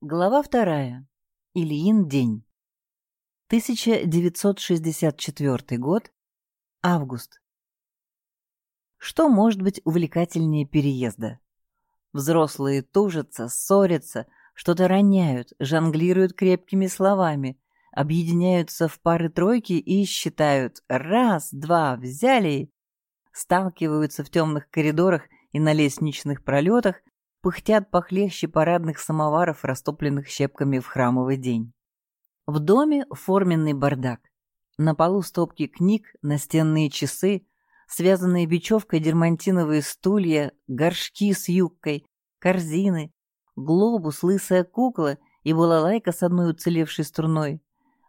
Глава вторая. Ильин день. 1964 год. Август. Что может быть увлекательнее переезда? Взрослые тужатся, ссорятся, что-то роняют, жонглируют крепкими словами, объединяются в пары-тройки и считают «раз, два, взяли», сталкиваются в темных коридорах и на лестничных пролетах, пыхтят похлеще парадных самоваров, растопленных щепками в храмовый день. В доме форменный бардак. На полу стопки книг, настенные часы, связанные бечевкой дермантиновые стулья, горшки с юбкой, корзины, глобус, лысая кукла и балалайка с одной уцелевшей струной.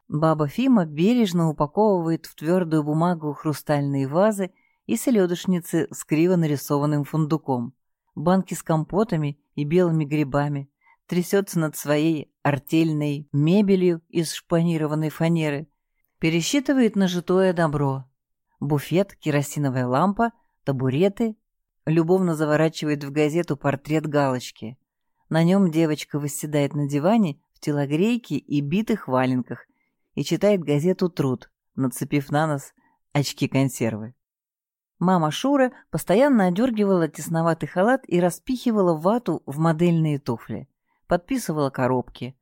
Баба Фима бережно упаковывает в твердую бумагу хрустальные вазы и селедочницы с криво нарисованным фундуком, банки с компотами и белыми грибами, трясется над своей артельной мебелью из шпанированной фанеры, пересчитывает нажитое добро. Буфет, керосиновая лампа, табуреты, любовно заворачивает в газету портрет галочки. На нем девочка восседает на диване в телогрейке и битых валенках и читает газету «Труд», нацепив на нос очки-консервы. Мама Шура постоянно одергивала тесноватый халат и распихивала вату в модельные туфли. Подписывала коробки.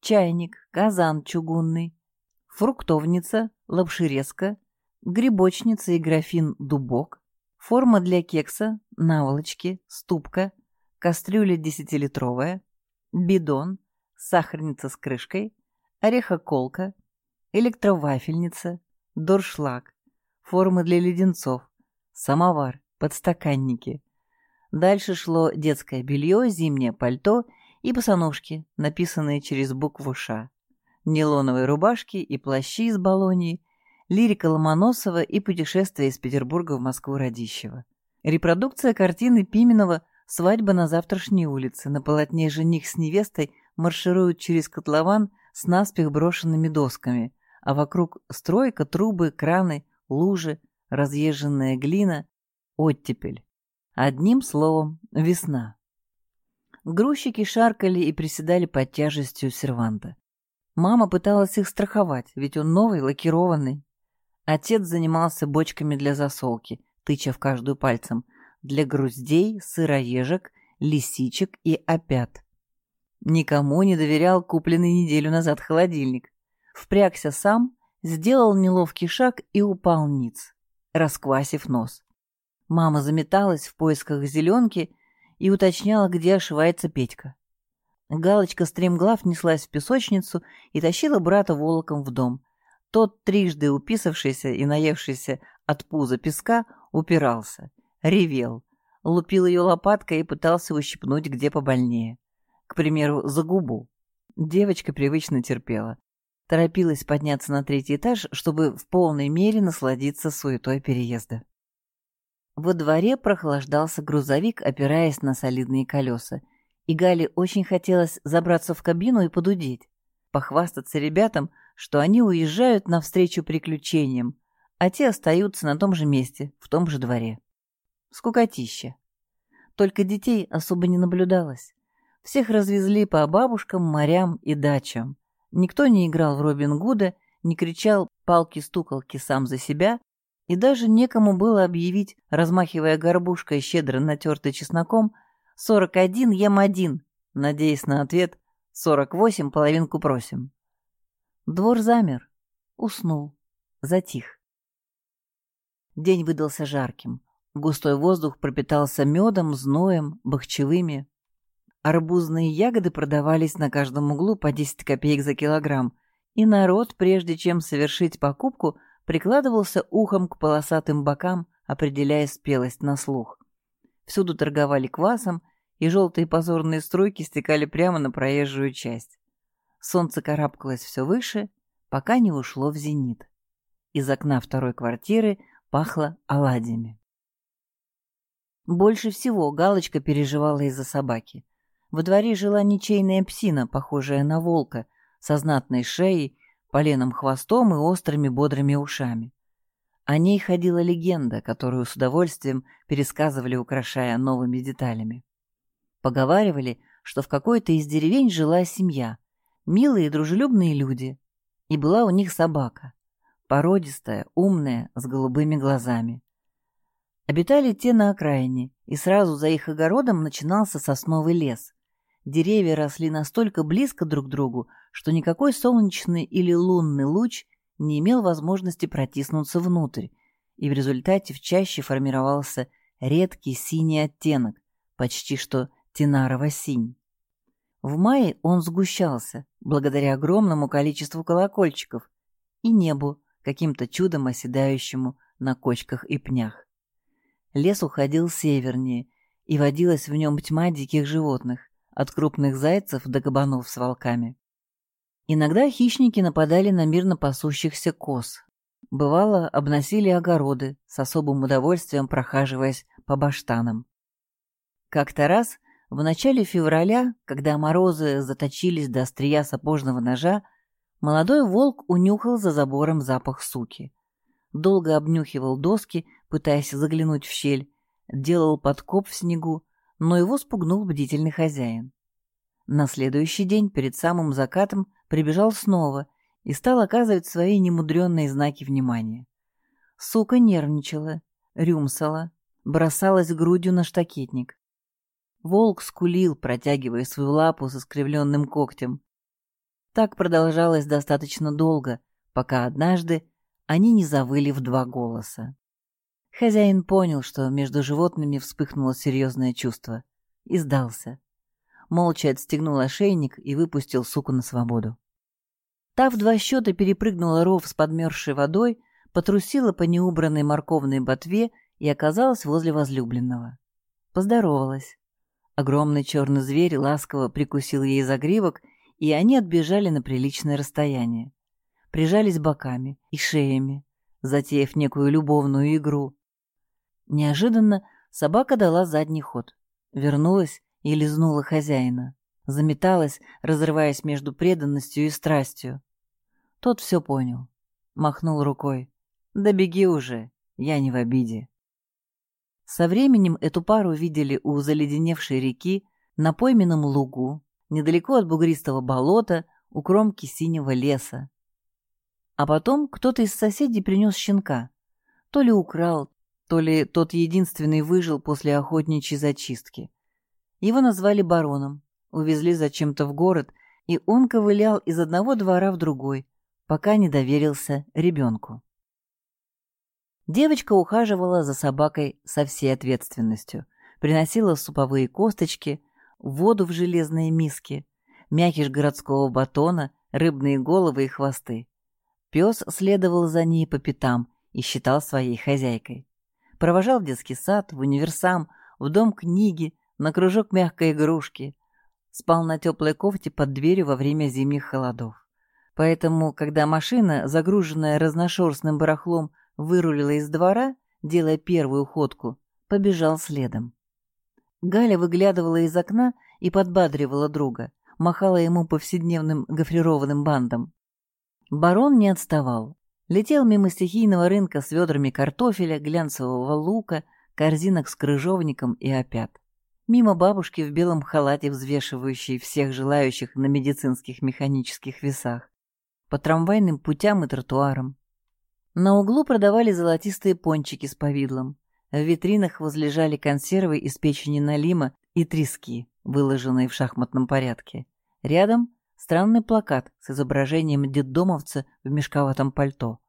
Чайник, казан чугунный, фруктовница, лапшерезка, грибочница и графин дубок, форма для кекса, наволочки, ступка, кастрюля десятилитровая, бидон, сахарница с крышкой, орехоколка, электровафельница, доршлаг, формы для леденцов, самовар, подстаканники. Дальше шло детское белье, зимнее пальто и босоножки, написанные через букву «Ш», нейлоновые рубашки и плащи из Болонии, лирика Ломоносова и путешествие из Петербурга в Москву Радищева. Репродукция картины Пименова «Свадьба на завтрашней улице». На полотне жених с невестой маршируют через котлован с наспех брошенными досками, а вокруг стройка, трубы, краны, лужи, разъезженная глина, оттепель. Одним словом, весна. Грузчики шаркали и приседали под тяжестью серванта. Мама пыталась их страховать, ведь он новый, лакированный. Отец занимался бочками для засолки, тыча в каждую пальцем, для груздей, сыроежек, лисичек и опят. Никому не доверял купленный неделю назад холодильник. Впрягся сам, сделал неловкий шаг и упал ниц расквасив нос. Мама заметалась в поисках зеленки и уточняла, где ошивается Петька. Галочка стремглав неслась в песочницу и тащила брата волоком в дом. Тот, трижды уписавшийся и наевшийся от пуза песка, упирался, ревел, лупил ее лопаткой и пытался ущипнуть где побольнее. К примеру, за губу. Девочка привычно терпела торопилась подняться на третий этаж, чтобы в полной мере насладиться суетой переезда. Во дворе прохлаждался грузовик, опираясь на солидные колеса, и Гале очень хотелось забраться в кабину и подудеть, похвастаться ребятам, что они уезжают навстречу приключениям, а те остаются на том же месте, в том же дворе. Скукотища. Только детей особо не наблюдалось. Всех развезли по бабушкам, морям и дачам. Никто не играл в Робин Гуда, не кричал палки-стукалки сам за себя, и даже некому было объявить, размахивая горбушкой, щедро натертой чесноком, «Сорок один, ем один», надеясь на ответ «Сорок восемь, половинку просим». Двор замер, уснул, затих. День выдался жарким. Густой воздух пропитался медом, зноем, бахчевыми, Арбузные ягоды продавались на каждом углу по 10 копеек за килограмм, и народ, прежде чем совершить покупку, прикладывался ухом к полосатым бокам, определяя спелость на слух. Всюду торговали квасом, и желтые позорные струйки стекали прямо на проезжую часть. Солнце карабкалось все выше, пока не ушло в зенит. Из окна второй квартиры пахло оладьями. Больше всего Галочка переживала из-за собаки. Во дворе жила ничейная псина, похожая на волка, со знатной шеей, поленом хвостом и острыми бодрыми ушами. О ней ходила легенда, которую с удовольствием пересказывали, украшая новыми деталями. Поговаривали, что в какой-то из деревень жила семья, милые и дружелюбные люди, и была у них собака, породистая, умная, с голубыми глазами. Обитали те на окраине, и сразу за их огородом начинался сосновый лес. Деревья росли настолько близко друг к другу, что никакой солнечный или лунный луч не имел возможности протиснуться внутрь, и в результате в чаще формировался редкий синий оттенок, почти что тенарово-синь. В мае он сгущался, благодаря огромному количеству колокольчиков, и небу, каким-то чудом оседающему на кочках и пнях. Лес уходил севернее, и водилась в нем тьма диких животных, от крупных зайцев до кабанов с волками. Иногда хищники нападали на мирно пасущихся коз. Бывало, обносили огороды, с особым удовольствием прохаживаясь по баштанам. Как-то раз, в начале февраля, когда морозы заточились до острия сапожного ножа, молодой волк унюхал за забором запах суки. Долго обнюхивал доски, пытаясь заглянуть в щель, делал подкоп в снегу, но его спугнул бдительный хозяин. На следующий день, перед самым закатом, прибежал снова и стал оказывать свои немудренные знаки внимания. Сука нервничала, рюмсала, бросалась грудью на штакетник. Волк скулил, протягивая свою лапу с искривленным когтем. Так продолжалось достаточно долго, пока однажды они не завыли в два голоса. Хозяин понял, что между животными вспыхнуло серьезное чувство, и сдался. Молча отстегнул ошейник и выпустил суку на свободу. Та в два счета перепрыгнула ров с подмерзшей водой, потрусила по неубранной морковной ботве и оказалась возле возлюбленного. Поздоровалась. Огромный черный зверь ласково прикусил ей загривок, и они отбежали на приличное расстояние. Прижались боками и шеями, затеяв некую любовную игру. Неожиданно собака дала задний ход, вернулась и лизнула хозяина заметалась, разрываясь между преданностью и страстью. Тот все понял. Махнул рукой. «Да беги уже, я не в обиде». Со временем эту пару видели у заледеневшей реки, на пойменном лугу, недалеко от бугристого болота, у кромки синего леса. А потом кто-то из соседей принес щенка. То ли украл, то ли тот единственный выжил после охотничьей зачистки. Его назвали бароном, увезли зачем-то в город, и он ковылял из одного двора в другой, пока не доверился ребенку. Девочка ухаживала за собакой со всей ответственностью, приносила суповые косточки, воду в железные миски, мякиш городского батона, рыбные головы и хвосты. Пес следовал за ней по пятам и считал своей хозяйкой. Провожал в детский сад, в универсам, в дом книги, на кружок мягкой игрушки, спал на теплой кофте под дверью во время зимних холодов. Поэтому, когда машина, загруженная разношерстным барахлом, вырулила из двора, делая первую ходку, побежал следом. Галя выглядывала из окна и подбадривала друга, махала ему повседневным гофрированным бандом. Барон не отставал. Летел мимо стихийного рынка с ведрами картофеля, глянцевого лука, корзинок с крыжовником и опят мимо бабушки в белом халате, взвешивающей всех желающих на медицинских механических весах, по трамвайным путям и тротуарам. На углу продавали золотистые пончики с повидлом. В витринах возлежали консервы из печени налима и трески, выложенные в шахматном порядке. Рядом странный плакат с изображением детдомовца в мешковатом пальто.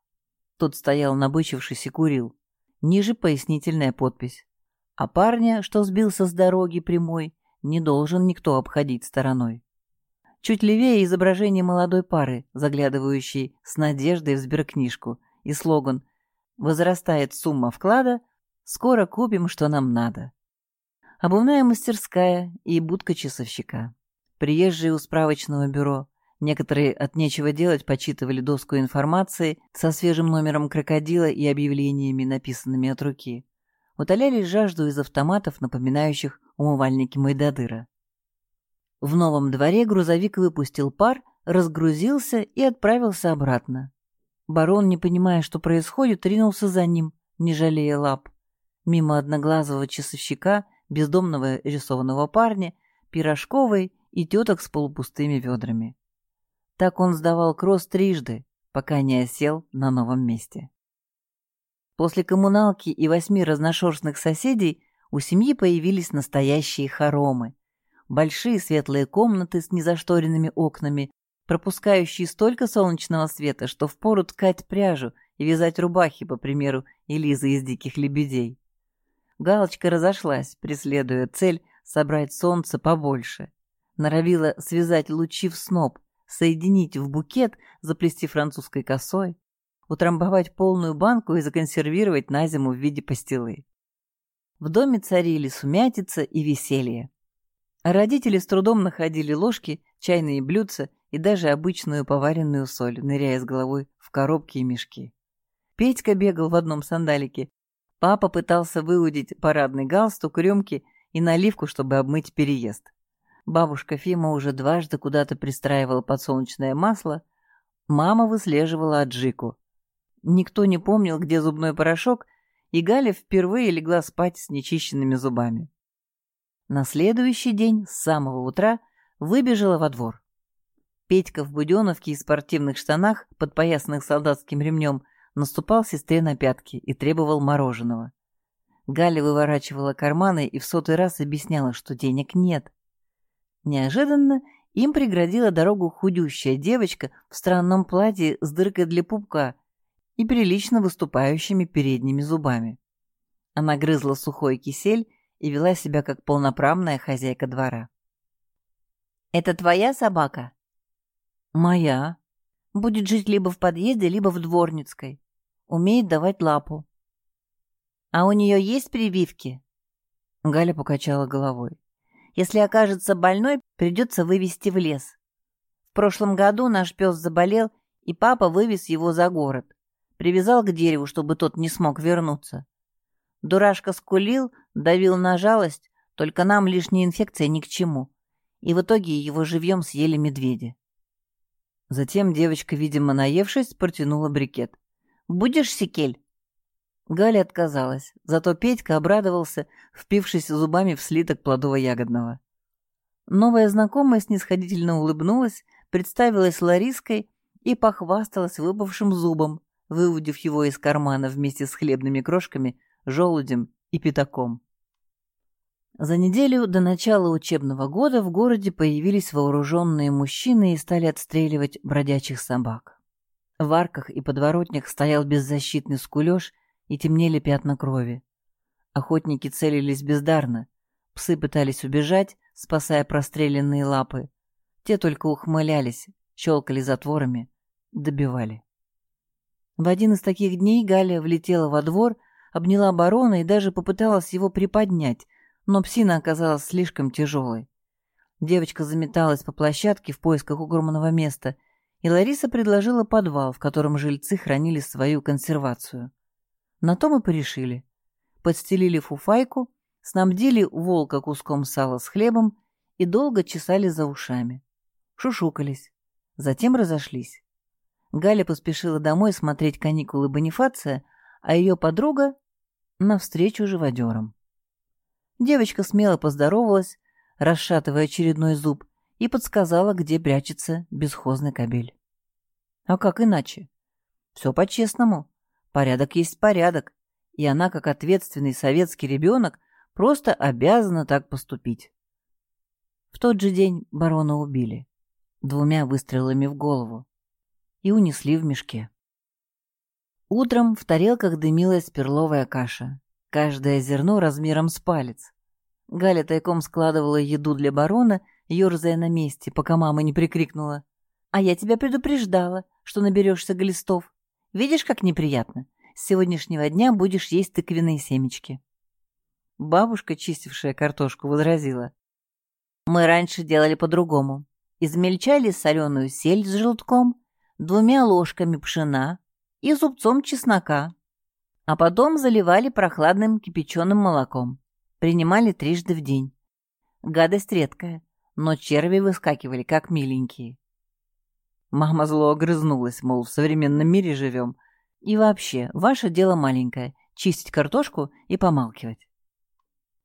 Тот стоял набычившись и курил. Ниже пояснительная подпись. А парня, что сбился с дороги прямой, не должен никто обходить стороной. Чуть левее изображение молодой пары, заглядывающей с надеждой в сберкнижку, и слоган «Возрастает сумма вклада, скоро купим, что нам надо». Обувная мастерская и будка часовщика. Приезжие у справочного бюро. Некоторые от нечего делать почитывали доску информации со свежим номером крокодила и объявлениями, написанными от руки утоляли жажду из автоматов, напоминающих умывальники Майдадыра. В новом дворе грузовик выпустил пар, разгрузился и отправился обратно. Барон, не понимая, что происходит, ринулся за ним, не жалея лап. Мимо одноглазого часовщика, бездомного рисованного парня, пирожковой и теток с полупустыми ведрами. Так он сдавал кросс трижды, пока не осел на новом месте. После коммуналки и восьми разношерстных соседей у семьи появились настоящие хоромы. Большие светлые комнаты с незашторенными окнами, пропускающие столько солнечного света, что впору ткать пряжу и вязать рубахи, по примеру Элизы из «Диких лебедей». Галочка разошлась, преследуя цель собрать солнце побольше. Норовила связать лучи в сноп, соединить в букет, заплести французской косой, утрамбовать полную банку и законсервировать на зиму в виде пастилы. В доме царили сумятица и веселье. Родители с трудом находили ложки, чайные блюдца и даже обычную поваренную соль, ныряя с головой в коробки и мешки. Петька бегал в одном сандалике. Папа пытался выудить парадный галстук, рюмки и наливку, чтобы обмыть переезд. Бабушка Фима уже дважды куда-то пристраивала подсолнечное масло. Мама выслеживала аджику. Никто не помнил, где зубной порошок, и Галя впервые легла спать с нечищенными зубами. На следующий день с самого утра выбежала во двор. Петька в буденовке и спортивных штанах, подпоясанных солдатским ремнем, наступал сестре на пятки и требовал мороженого. Галя выворачивала карманы и в сотый раз объясняла, что денег нет. Неожиданно им преградила дорогу худющая девочка в странном платье с дыркой для пупка и прилично выступающими передними зубами. Она грызла сухой кисель и вела себя как полноправная хозяйка двора. «Это твоя собака?» «Моя. Будет жить либо в подъезде, либо в дворницкой. Умеет давать лапу». «А у нее есть прививки?» Галя покачала головой. «Если окажется больной, придется вывести в лес. В прошлом году наш пес заболел, и папа вывез его за город. Привязал к дереву, чтобы тот не смог вернуться. Дурашка скулил, давил на жалость, только нам лишняя инфекция ни к чему. И в итоге его живьем съели медведи. Затем девочка, видимо, наевшись, протянула брикет. «Будешь, Секель?» Галя отказалась, зато Петька обрадовался, впившись зубами в слиток плодово-ягодного. Новая знакомая снисходительно улыбнулась, представилась Лариской и похвасталась выпавшим зубом, выудив его из кармана вместе с хлебными крошками, желудем и пятаком. За неделю до начала учебного года в городе появились вооруженные мужчины и стали отстреливать бродячих собак. В арках и подворотнях стоял беззащитный скулеж и темнели пятна крови. Охотники целились бездарно. Псы пытались убежать, спасая простреленные лапы. Те только ухмылялись, щелкали затворами, добивали. В один из таких дней Галя влетела во двор, обняла барона и даже попыталась его приподнять, но псина оказалась слишком тяжелой. Девочка заметалась по площадке в поисках угромного места, и Лариса предложила подвал, в котором жильцы хранили свою консервацию. На то мы порешили. Подстелили фуфайку, снабдили волка куском сала с хлебом и долго чесали за ушами. Шушукались. Затем разошлись. Галя поспешила домой смотреть каникулы Бонифация, а ее подруга — навстречу живодерам. Девочка смело поздоровалась, расшатывая очередной зуб, и подсказала, где прячется бесхозный кобель. А как иначе? Все по-честному. Порядок есть порядок, и она, как ответственный советский ребенок, просто обязана так поступить. В тот же день барона убили. Двумя выстрелами в голову и унесли в мешке. Утром в тарелках дымилась перловая каша. Каждое зерно размером с палец. Галя тайком складывала еду для барона, ерзая на месте, пока мама не прикрикнула. «А я тебя предупреждала, что наберешься глистов. Видишь, как неприятно? С сегодняшнего дня будешь есть тыквенные семечки». Бабушка, чистившая картошку, возразила. «Мы раньше делали по-другому. Измельчали соленую сель с желтком, двумя ложками пшена и зубцом чеснока, а потом заливали прохладным кипяченым молоком. Принимали трижды в день. Гадость редкая, но черви выскакивали, как миленькие. Мама зло огрызнулась, мол, в современном мире живем. И вообще, ваше дело маленькое — чистить картошку и помалкивать.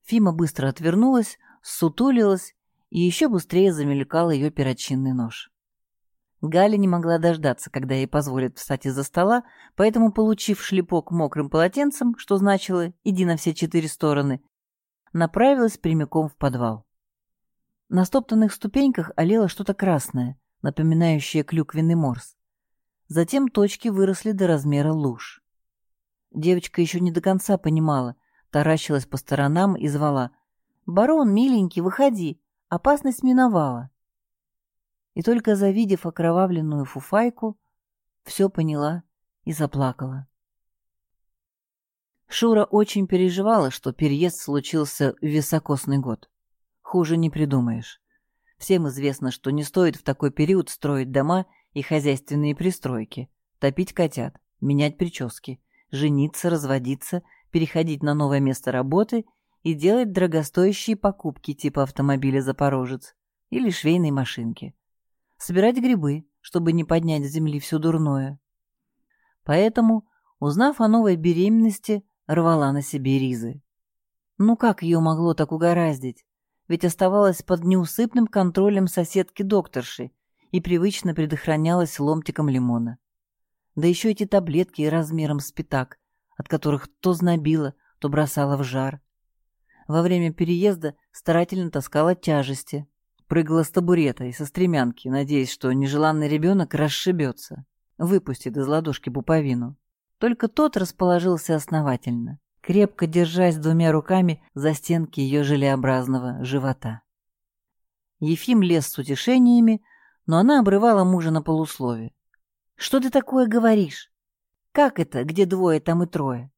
Фима быстро отвернулась, сутулилась и еще быстрее замелькал ее перочинный нож. Галя не могла дождаться, когда ей позволят встать из-за стола, поэтому, получив шлепок мокрым полотенцем, что значило «иди на все четыре стороны», направилась прямиком в подвал. На стоптанных ступеньках олело что-то красное, напоминающее клюквенный морс. Затем точки выросли до размера луж. Девочка еще не до конца понимала, таращилась по сторонам и звала «Барон, миленький, выходи, опасность миновала». И только завидев окровавленную фуфайку, все поняла и заплакала. Шура очень переживала, что переезд случился в високосный год. Хуже не придумаешь. Всем известно, что не стоит в такой период строить дома и хозяйственные пристройки, топить котят, менять прически, жениться, разводиться, переходить на новое место работы и делать дорогостоящие покупки типа автомобиля «Запорожец» или швейной машинки. Собирать грибы, чтобы не поднять с земли все дурное. Поэтому, узнав о новой беременности, рвала на себе ризы. Ну как ее могло так угораздить? Ведь оставалась под неусыпным контролем соседки-докторши и привычно предохранялась ломтиком лимона. Да еще эти таблетки размером с пятак, от которых то знобило, то бросало в жар. Во время переезда старательно таскала тяжести, прыгала с табурета и со стремянки, надеясь, что нежеланный ребенок расшибется, выпустит из ладошки пуповину. Только тот расположился основательно, крепко держась двумя руками за стенки ее желеобразного живота. Ефим лез с утешениями, но она обрывала мужа на полуслове. «Что ты такое говоришь? Как это, где двое, там и трое?»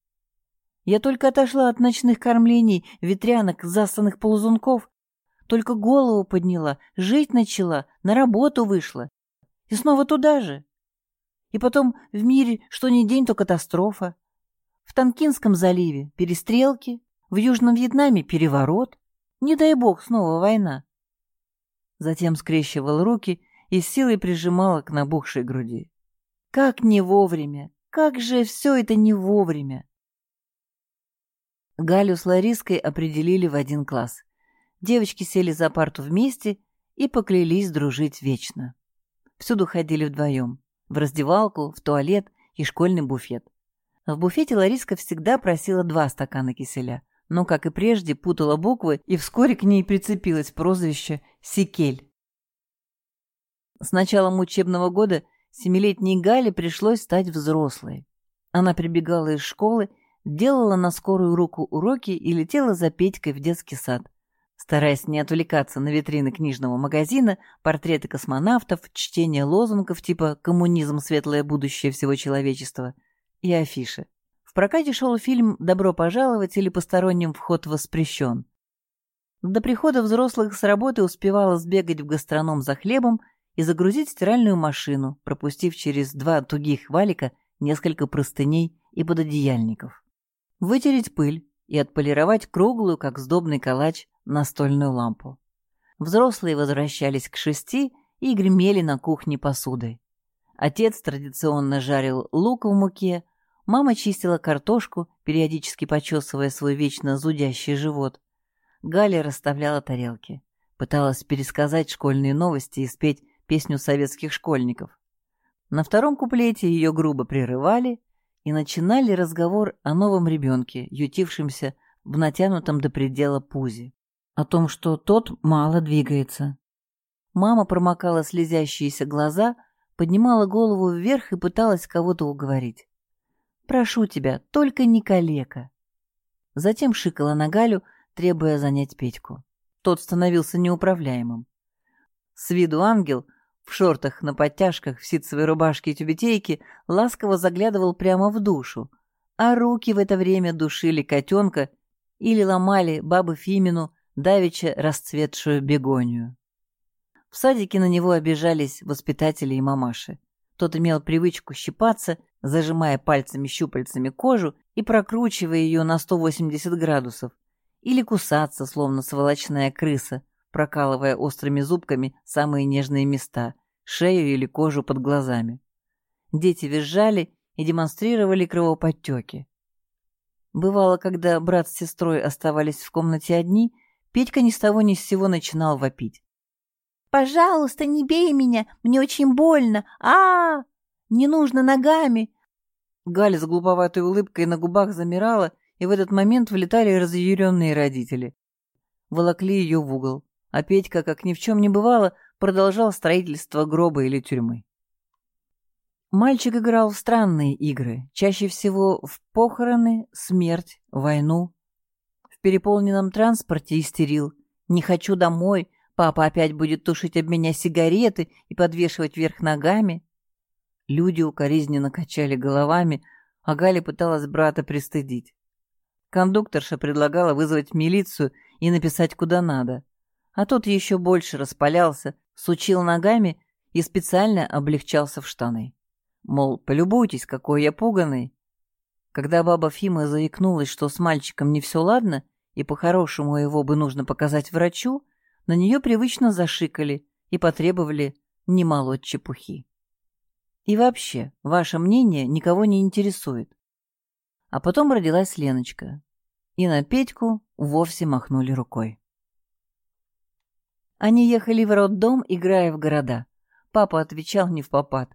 Я только отошла от ночных кормлений, ветрянок, засанных ползунков, только голову подняла, жить начала, на работу вышла. И снова туда же. И потом в мире что ни день, то катастрофа. В Танкинском заливе перестрелки, в Южном Вьетнаме переворот. Не дай бог, снова война. Затем скрещивал руки и силой прижимала к набухшей груди. Как не вовремя! Как же все это не вовремя! Галю с Лариской определили в один класс. Девочки сели за парту вместе и поклялись дружить вечно. Всюду ходили вдвоем в раздевалку, в туалет и школьный буфет. В буфете Лариска всегда просила два стакана киселя, но, как и прежде, путала буквы, и вскоре к ней прицепилось прозвище «Сикель». С началом учебного года семилетней Гале пришлось стать взрослой. Она прибегала из школы, делала на скорую руку уроки и летела за Петькой в детский сад – стараясь не отвлекаться на витрины книжного магазина, портреты космонавтов, чтение лозунгов типа «Коммунизм – светлое будущее всего человечества» и афиши. В прокате шел фильм «Добро пожаловать» или «Посторонним вход воспрещен». До прихода взрослых с работы успевала сбегать в гастроном за хлебом и загрузить стиральную машину, пропустив через два тугих валика несколько простыней и пододеяльников. Вытереть пыль и отполировать круглую, как сдобный калач, настольную лампу. Взрослые возвращались к шести и гремели на кухне посудой. Отец традиционно жарил лук в муке, мама чистила картошку, периодически почесывая свой вечно зудящий живот. Галя расставляла тарелки, пыталась пересказать школьные новости и спеть песню советских школьников. На втором куплете ее грубо прерывали и начинали разговор о новом ребенке, ютившемся в натянутом до предела пузе о том, что тот мало двигается. Мама промокала слезящиеся глаза, поднимала голову вверх и пыталась кого-то уговорить. «Прошу тебя, только не калека». Затем шикала на Галю, требуя занять Петьку. Тот становился неуправляемым. С виду ангел, в шортах, на подтяжках, в ситцевой рубашке и тюбетейке, ласково заглядывал прямо в душу, а руки в это время душили котенка или ломали бабу Фимину, давеча расцветшую бегонию. В садике на него обижались воспитатели и мамаши. Тот имел привычку щипаться, зажимая пальцами-щупальцами кожу и прокручивая ее на 180 градусов, или кусаться, словно сволочная крыса, прокалывая острыми зубками самые нежные места, шею или кожу под глазами. Дети визжали и демонстрировали кровоподтеки. Бывало, когда брат с сестрой оставались в комнате одни, Петька ни с того ни с сего начинал вопить. «Пожалуйста, не бей меня, мне очень больно! а, -а, -а! Не нужно ногами!» Галя с глуповатой улыбкой на губах замирала, и в этот момент влетали разъяренные родители. Волокли ее в угол, а Петька, как ни в чем не бывало, продолжал строительство гроба или тюрьмы. Мальчик играл в странные игры, чаще всего в похороны, смерть, войну. В переполненном транспорте истерил «Не хочу домой», Папа опять будет тушить об меня сигареты и подвешивать вверх ногами. Люди укоризненно качали головами, а Галя пыталась брата пристыдить. Кондукторша предлагала вызвать милицию и написать куда надо. А тот еще больше распалялся, сучил ногами и специально облегчался в штаны. Мол, полюбуйтесь, какой я пуганый. Когда баба Фима заикнулась, что с мальчиком не все ладно, и по-хорошему его бы нужно показать врачу, на нее привычно зашикали и потребовали не молоть чепухи. И вообще, ваше мнение никого не интересует. А потом родилась Леночка, и на Петьку вовсе махнули рукой. Они ехали в роддом, играя в города. Папа отвечал не в попад.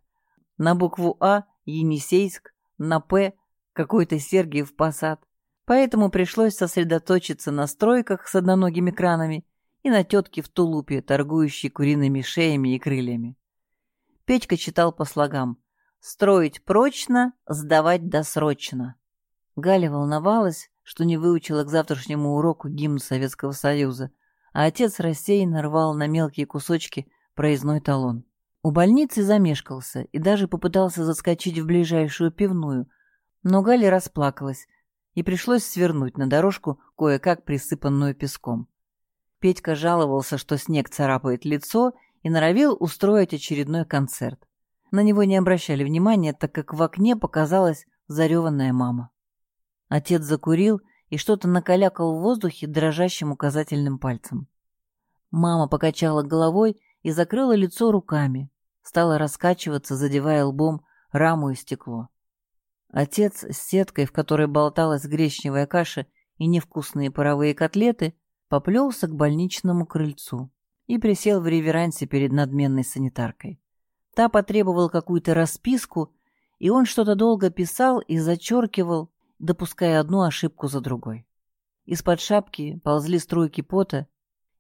На букву А — Енисейск, на П — какой-то Сергиев Посад. Поэтому пришлось сосредоточиться на стройках с одноногими кранами и на тетке в тулупе, торгующей куриными шеями и крыльями. Петька читал по слогам «Строить прочно, сдавать досрочно». Галя волновалась, что не выучила к завтрашнему уроку гимн Советского Союза, а отец рассеянно рвал на мелкие кусочки проездной талон. У больницы замешкался и даже попытался заскочить в ближайшую пивную, но Галя расплакалась, и пришлось свернуть на дорожку, кое-как присыпанную песком. Петька жаловался, что снег царапает лицо, и норовил устроить очередной концерт. На него не обращали внимания, так как в окне показалась зареванная мама. Отец закурил и что-то накалякал в воздухе дрожащим указательным пальцем. Мама покачала головой и закрыла лицо руками, стала раскачиваться, задевая лбом раму и стекло. Отец с сеткой, в которой болталась гречневая каша и невкусные паровые котлеты, поплелся к больничному крыльцу и присел в реверансе перед надменной санитаркой. Та потребовала какую-то расписку, и он что-то долго писал и зачеркивал, допуская одну ошибку за другой. Из-под шапки ползли струйки пота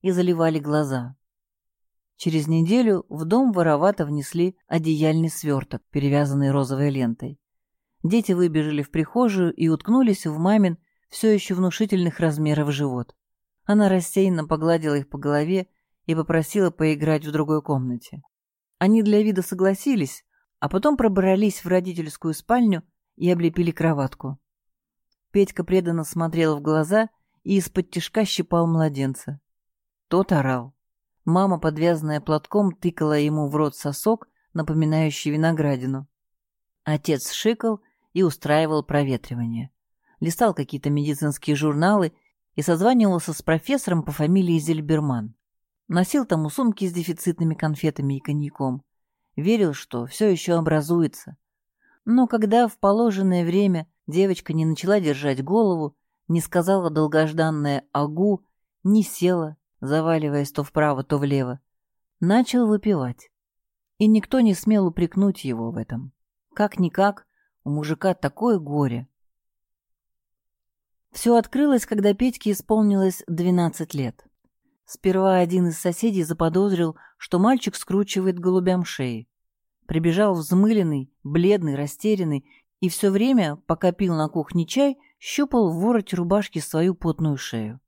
и заливали глаза. Через неделю в дом воровато внесли одеяльный сверток, перевязанный розовой лентой. Дети выбежали в прихожую и уткнулись в мамин все еще внушительных размеров живот. Она рассеянно погладила их по голове и попросила поиграть в другой комнате. Они для вида согласились, а потом пробрались в родительскую спальню и облепили кроватку. Петька преданно смотрел в глаза и из-под тишка щипал младенца. Тот орал. Мама, подвязанная платком, тыкала ему в рот сосок, напоминающий виноградину. Отец шикал и устраивал проветривание. Листал какие-то медицинские журналы и созванивался с профессором по фамилии Зельберман. Носил там у сумки с дефицитными конфетами и коньяком. Верил, что все еще образуется. Но когда в положенное время девочка не начала держать голову, не сказала долгожданное «агу», не села, заваливаясь то вправо, то влево, начал выпивать. И никто не смел упрекнуть его в этом. Как-никак, у мужика такое горе. Все открылось, когда Петьке исполнилось 12 лет. Сперва один из соседей заподозрил, что мальчик скручивает голубям шеи. Прибежал взмыленный, бледный, растерянный, и все время, пока пил на кухне чай, щупал в вороте рубашки свою потную шею.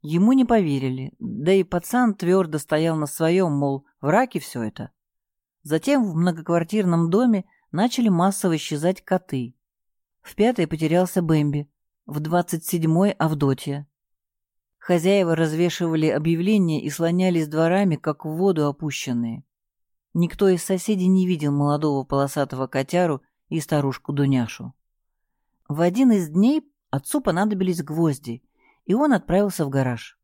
Ему не поверили, да и пацан твердо стоял на своем, мол, в раке все это. Затем в многоквартирном доме начали массово исчезать коты. В пятой потерялся Бэмби, в двадцать седьмой Авдотья. Хозяева развешивали объявления и слонялись дворами, как в воду опущенные. Никто из соседей не видел молодого полосатого котяру и старушку Дуняшу. В один из дней отцу понадобились гвозди, и он отправился в гараж.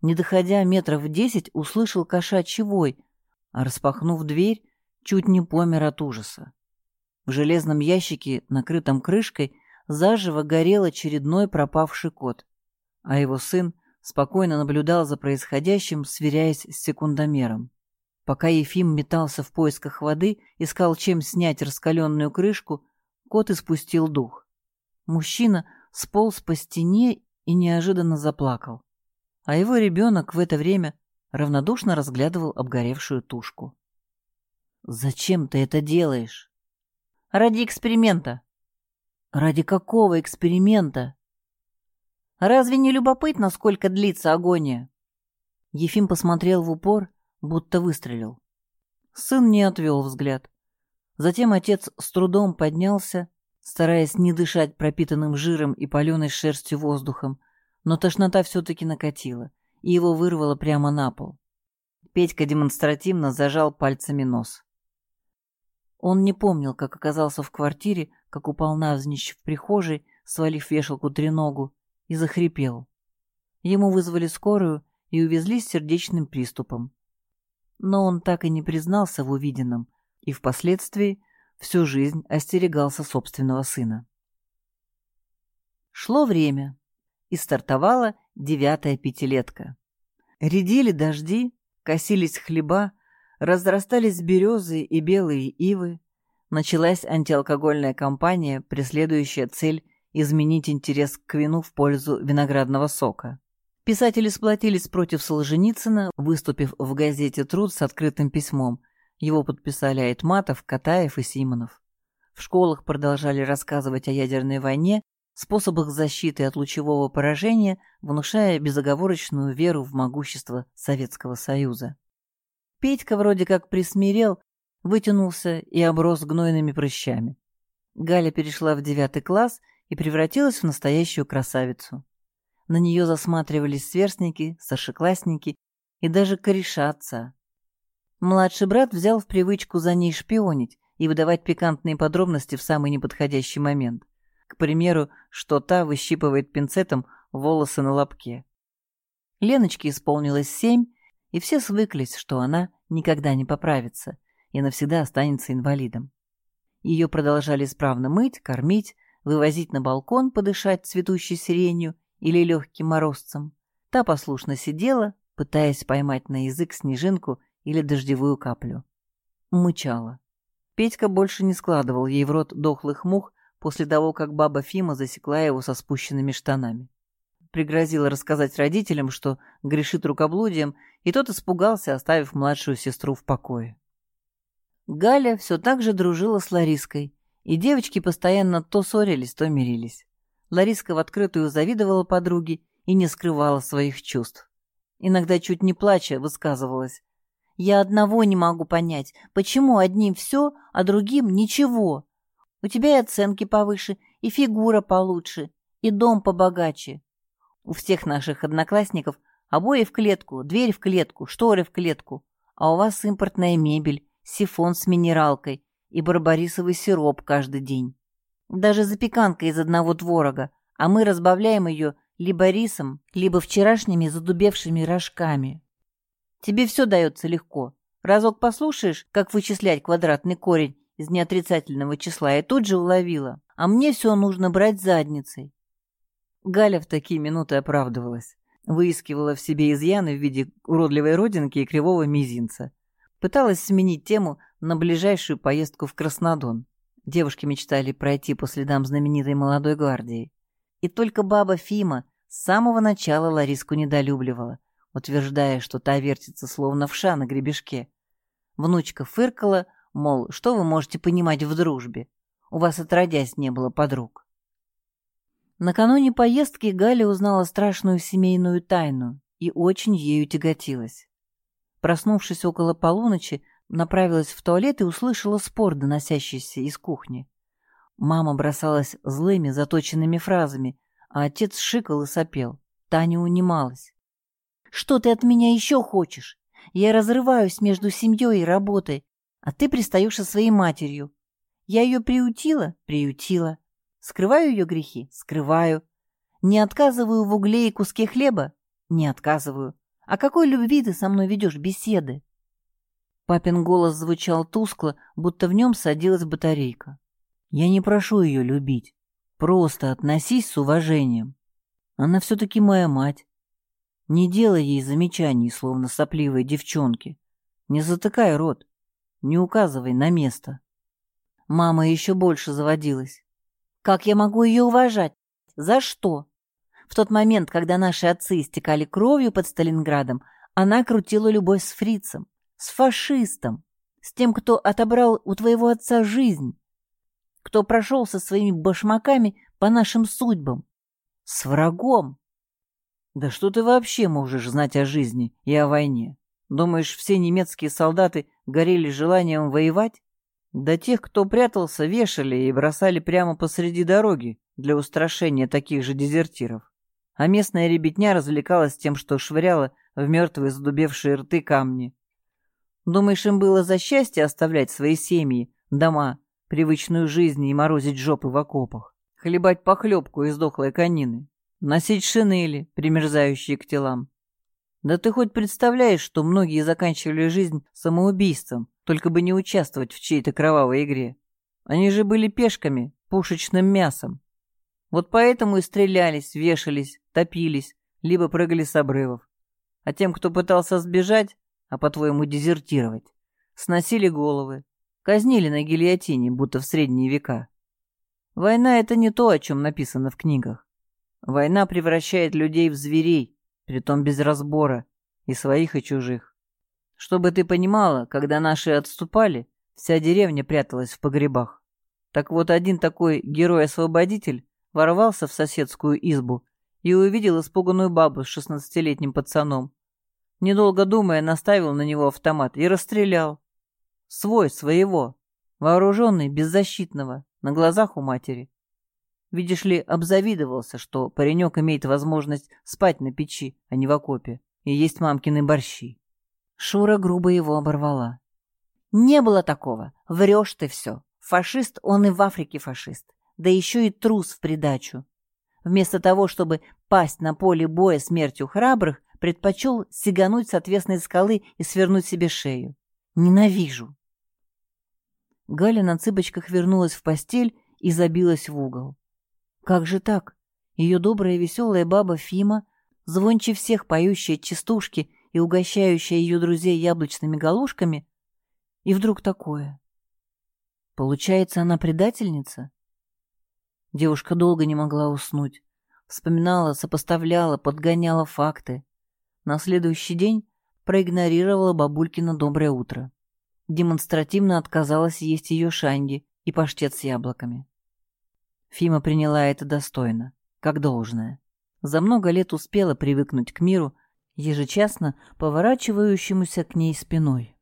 Не доходя метров десять, услышал кошачий вой, а распахнув дверь, чуть не помер от ужаса. В железном ящике, накрытом крышкой, заживо горел очередной пропавший кот, а его сын спокойно наблюдал за происходящим, сверяясь с секундомером. Пока Ефим метался в поисках воды, искал чем снять раскаленную крышку, кот испустил дух. Мужчина сполз по стене и неожиданно заплакал. А его ребенок в это время равнодушно разглядывал обгоревшую тушку. «Зачем ты это делаешь?» «Ради эксперимента». «Ради какого эксперимента?» «Разве не любопытно, сколько длится агония?» Ефим посмотрел в упор, будто выстрелил. Сын не отвел взгляд. Затем отец с трудом поднялся, стараясь не дышать пропитанным жиром и паленой шерстью воздухом, но тошнота все-таки накатила, и его вырвало прямо на пол. Петька демонстративно зажал пальцами нос. Он не помнил, как оказался в квартире, как упал навзничь в прихожей, свалив вешалку треногу, и захрипел. Ему вызвали скорую и увезли с сердечным приступом. Но он так и не признался в увиденном, и впоследствии всю жизнь остерегался собственного сына. Шло время, и стартовала девятая пятилетка. Редили дожди, косились хлеба, разрастались березы и белые ивы. Началась антиалкогольная кампания, преследующая цель изменить интерес к вину в пользу виноградного сока. Писатели сплотились против Солженицына, выступив в газете «Труд» с открытым письмом. Его подписали Айтматов, Катаев и Симонов. В школах продолжали рассказывать о ядерной войне, способах защиты от лучевого поражения, внушая безоговорочную веру в могущество Советского Союза. Петька вроде как присмирел, вытянулся и оброс гнойными прыщами. Галя перешла в девятый класс и превратилась в настоящую красавицу. На нее засматривались сверстники, старшеклассники и даже кореша отца. Младший брат взял в привычку за ней шпионить и выдавать пикантные подробности в самый неподходящий момент. К примеру, что та выщипывает пинцетом волосы на лобке. Леночке исполнилось семь, и все свыклись, что она никогда не поправится и навсегда останется инвалидом. Ее продолжали исправно мыть, кормить, вывозить на балкон подышать цветущей сиренью или легким морозцем. Та послушно сидела, пытаясь поймать на язык снежинку или дождевую каплю. Мычала. Петька больше не складывал ей в рот дохлых мух, после того, как баба Фима засекла его со спущенными штанами. Пригрозила рассказать родителям, что грешит рукоблудием, и тот испугался, оставив младшую сестру в покое. Галя все так же дружила с Лариской, и девочки постоянно то ссорились, то мирились. Лариска в открытую завидовала подруге и не скрывала своих чувств. Иногда чуть не плача высказывалась. «Я одного не могу понять, почему одним все, а другим ничего?» У тебя и оценки повыше, и фигура получше, и дом побогаче. У всех наших одноклассников обои в клетку, дверь в клетку, шторы в клетку, а у вас импортная мебель, сифон с минералкой и барбарисовый сироп каждый день. Даже запеканка из одного творога, а мы разбавляем ее либо рисом, либо вчерашними задубевшими рожками. Тебе все дается легко. Разок послушаешь, как вычислять квадратный корень из неотрицательного числа и тут же уловила. А мне все нужно брать задницей. Галя в такие минуты оправдывалась. Выискивала в себе изъяны в виде уродливой родинки и кривого мизинца. Пыталась сменить тему на ближайшую поездку в Краснодон. Девушки мечтали пройти по следам знаменитой молодой гвардии. И только баба Фима с самого начала Лариску недолюбливала, утверждая, что та вертится словно вша на гребешке. Внучка фыркала, Мол, что вы можете понимать в дружбе? У вас отродясь не было подруг. Накануне поездки Галя узнала страшную семейную тайну и очень ею тяготилась. Проснувшись около полуночи, направилась в туалет и услышала спор, доносящийся из кухни. Мама бросалась злыми, заточенными фразами, а отец шикал и сопел. Таня унималась. «Что ты от меня еще хочешь? Я разрываюсь между семьей и работой, а ты пристаешь со своей матерью. Я ее приютила? Приютила. Скрываю ее грехи? Скрываю. Не отказываю в угле и куске хлеба? Не отказываю. О какой любви ты со мной ведешь беседы? Папин голос звучал тускло, будто в нем садилась батарейка. Я не прошу ее любить. Просто относись с уважением. Она все-таки моя мать. Не делай ей замечаний, словно сопливой девчонки. Не затыкай рот, не указывай на место. Мама еще больше заводилась. Как я могу ее уважать? За что? В тот момент, когда наши отцы истекали кровью под Сталинградом, она крутила любовь с фрицем, с фашистом, с тем, кто отобрал у твоего отца жизнь, кто прошел со своими башмаками по нашим судьбам, с врагом. Да что ты вообще можешь знать о жизни и о войне? Думаешь, все немецкие солдаты горели желанием воевать? Да тех, кто прятался, вешали и бросали прямо посреди дороги для устрашения таких же дезертиров. А местная ребятня развлекалась тем, что швыряла в мертвые задубевшие рты камни. Думаешь, им было за счастье оставлять свои семьи, дома, привычную жизнь и морозить жопы в окопах, хлебать похлебку из дохлой конины, носить шинели, примерзающие к телам? Да ты хоть представляешь, что многие заканчивали жизнь самоубийством, только бы не участвовать в чьей-то кровавой игре. Они же были пешками, пушечным мясом. Вот поэтому и стрелялись, вешались, топились, либо прыгали с обрывов. А тем, кто пытался сбежать, а по-твоему дезертировать, сносили головы, казнили на гильотине, будто в средние века. Война — это не то, о чем написано в книгах. Война превращает людей в зверей, притом без разбора, и своих, и чужих. Чтобы ты понимала, когда наши отступали, вся деревня пряталась в погребах. Так вот, один такой герой-освободитель ворвался в соседскую избу и увидел испуганную бабу с шестнадцатилетним пацаном. Недолго думая, наставил на него автомат и расстрелял. Свой, своего, вооруженный, беззащитного, на глазах у матери. Видишь ли, обзавидовался, что паренек имеет возможность спать на печи, а не в окопе, и есть мамкины борщи. Шура грубо его оборвала. «Не было такого. Врешь ты все. Фашист, он и в Африке фашист. Да еще и трус в придачу. Вместо того, чтобы пасть на поле боя смертью храбрых, предпочел сигануть с отвесной скалы и свернуть себе шею. Ненавижу!» Галя на цыпочках вернулась в постель и забилась в угол. Как же так? Ее добрая веселая баба Фима, звонче всех поющая частушки и угощающая ее друзей яблочными галушками, и вдруг такое. Получается, она предательница? Девушка долго не могла уснуть. Вспоминала, сопоставляла, подгоняла факты. На следующий день проигнорировала бабулькино доброе утро. Демонстративно отказалась есть ее шанги и паштет с яблоками. Фима приняла это достойно, как должное. За много лет успела привыкнуть к миру, ежечасно поворачивающемуся к ней спиной.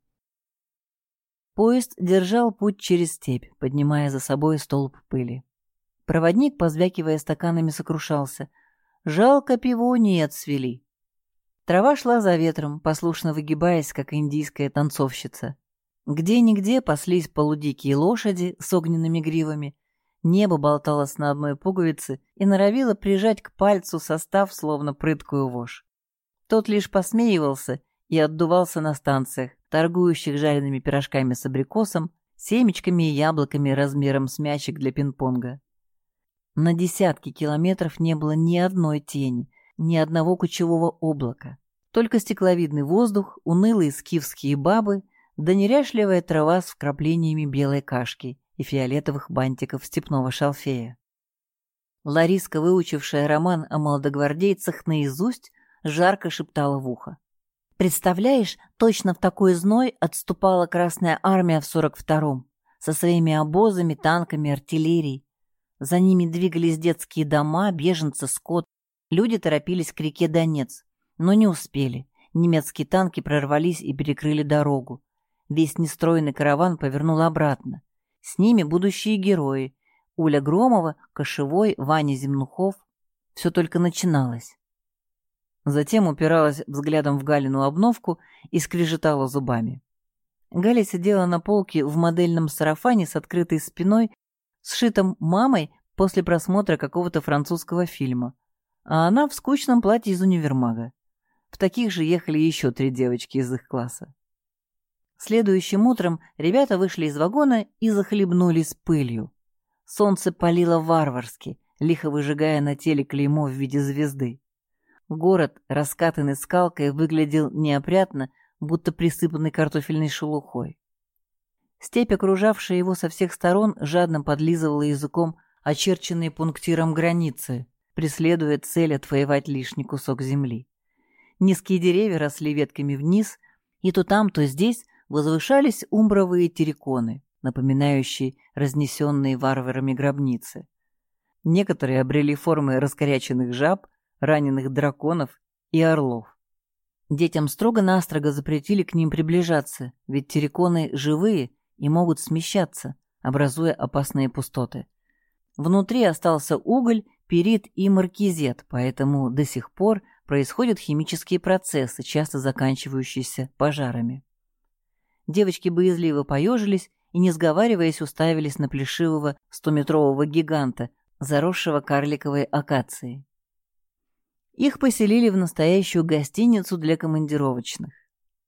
Поезд держал путь через степь, поднимая за собой столб пыли. Проводник, позвякивая стаканами, сокрушался. «Жалко пиво не отсвели». Трава шла за ветром, послушно выгибаясь, как индийская танцовщица. Где-нигде паслись полудикие лошади с огненными гривами. Небо болталось на одной пуговице и норовило прижать к пальцу состав, словно прыткую вошь. Тот лишь посмеивался и отдувался на станциях, торгующих жареными пирожками с абрикосом, семечками и яблоками размером с мячик для пинг-понга. На десятки километров не было ни одной тени, ни одного кучевого облака. Только стекловидный воздух, унылые скифские бабы, да неряшливая трава с вкраплениями белой кашки и фиолетовых бантиков степного шалфея. Лариска, выучившая роман о молодогвардейцах наизусть, жарко шептала в ухо. «Представляешь, точно в такой зной отступала Красная Армия в 42-м, со своими обозами, танками, артиллерией. За ними двигались детские дома, беженцы, скот. Люди торопились к реке Донец, но не успели. Немецкие танки прорвались и перекрыли дорогу. Весь нестроенный караван повернул обратно. С ними будущие герои. Уля Громова, Кошевой, Ваня Земнухов. Все только начиналось. Затем упиралась взглядом в Галину обновку и скрежетала зубами. Галя сидела на полке в модельном сарафане с открытой спиной, сшитом мамой после просмотра какого-то французского фильма, а она в скучном платье из универмага. В таких же ехали еще три девочки из их класса. Следующим утром ребята вышли из вагона и захлебнулись пылью. Солнце палило варварски, лихо выжигая на теле клеймо в виде звезды. Город, раскатанный скалкой, выглядел неопрятно, будто присыпанный картофельной шелухой. Степь, окружавшая его со всех сторон, жадно подлизывала языком очерченные пунктиром границы, преследуя цель отвоевать лишний кусок земли. Низкие деревья росли ветками вниз, и то там, то здесь возвышались умбровые терриконы, напоминающие разнесенные варварами гробницы. Некоторые обрели формы раскоряченных жаб, раненых драконов и орлов. Детям строго-настрого запретили к ним приближаться, ведь терриконы живые и могут смещаться, образуя опасные пустоты. Внутри остался уголь, перит и маркизет, поэтому до сих пор происходят химические процессы, часто заканчивающиеся пожарами. Девочки боязливо поежились и, не сговариваясь, уставились на плешивого стометрового гиганта, заросшего карликовой акацией. Их поселили в настоящую гостиницу для командировочных.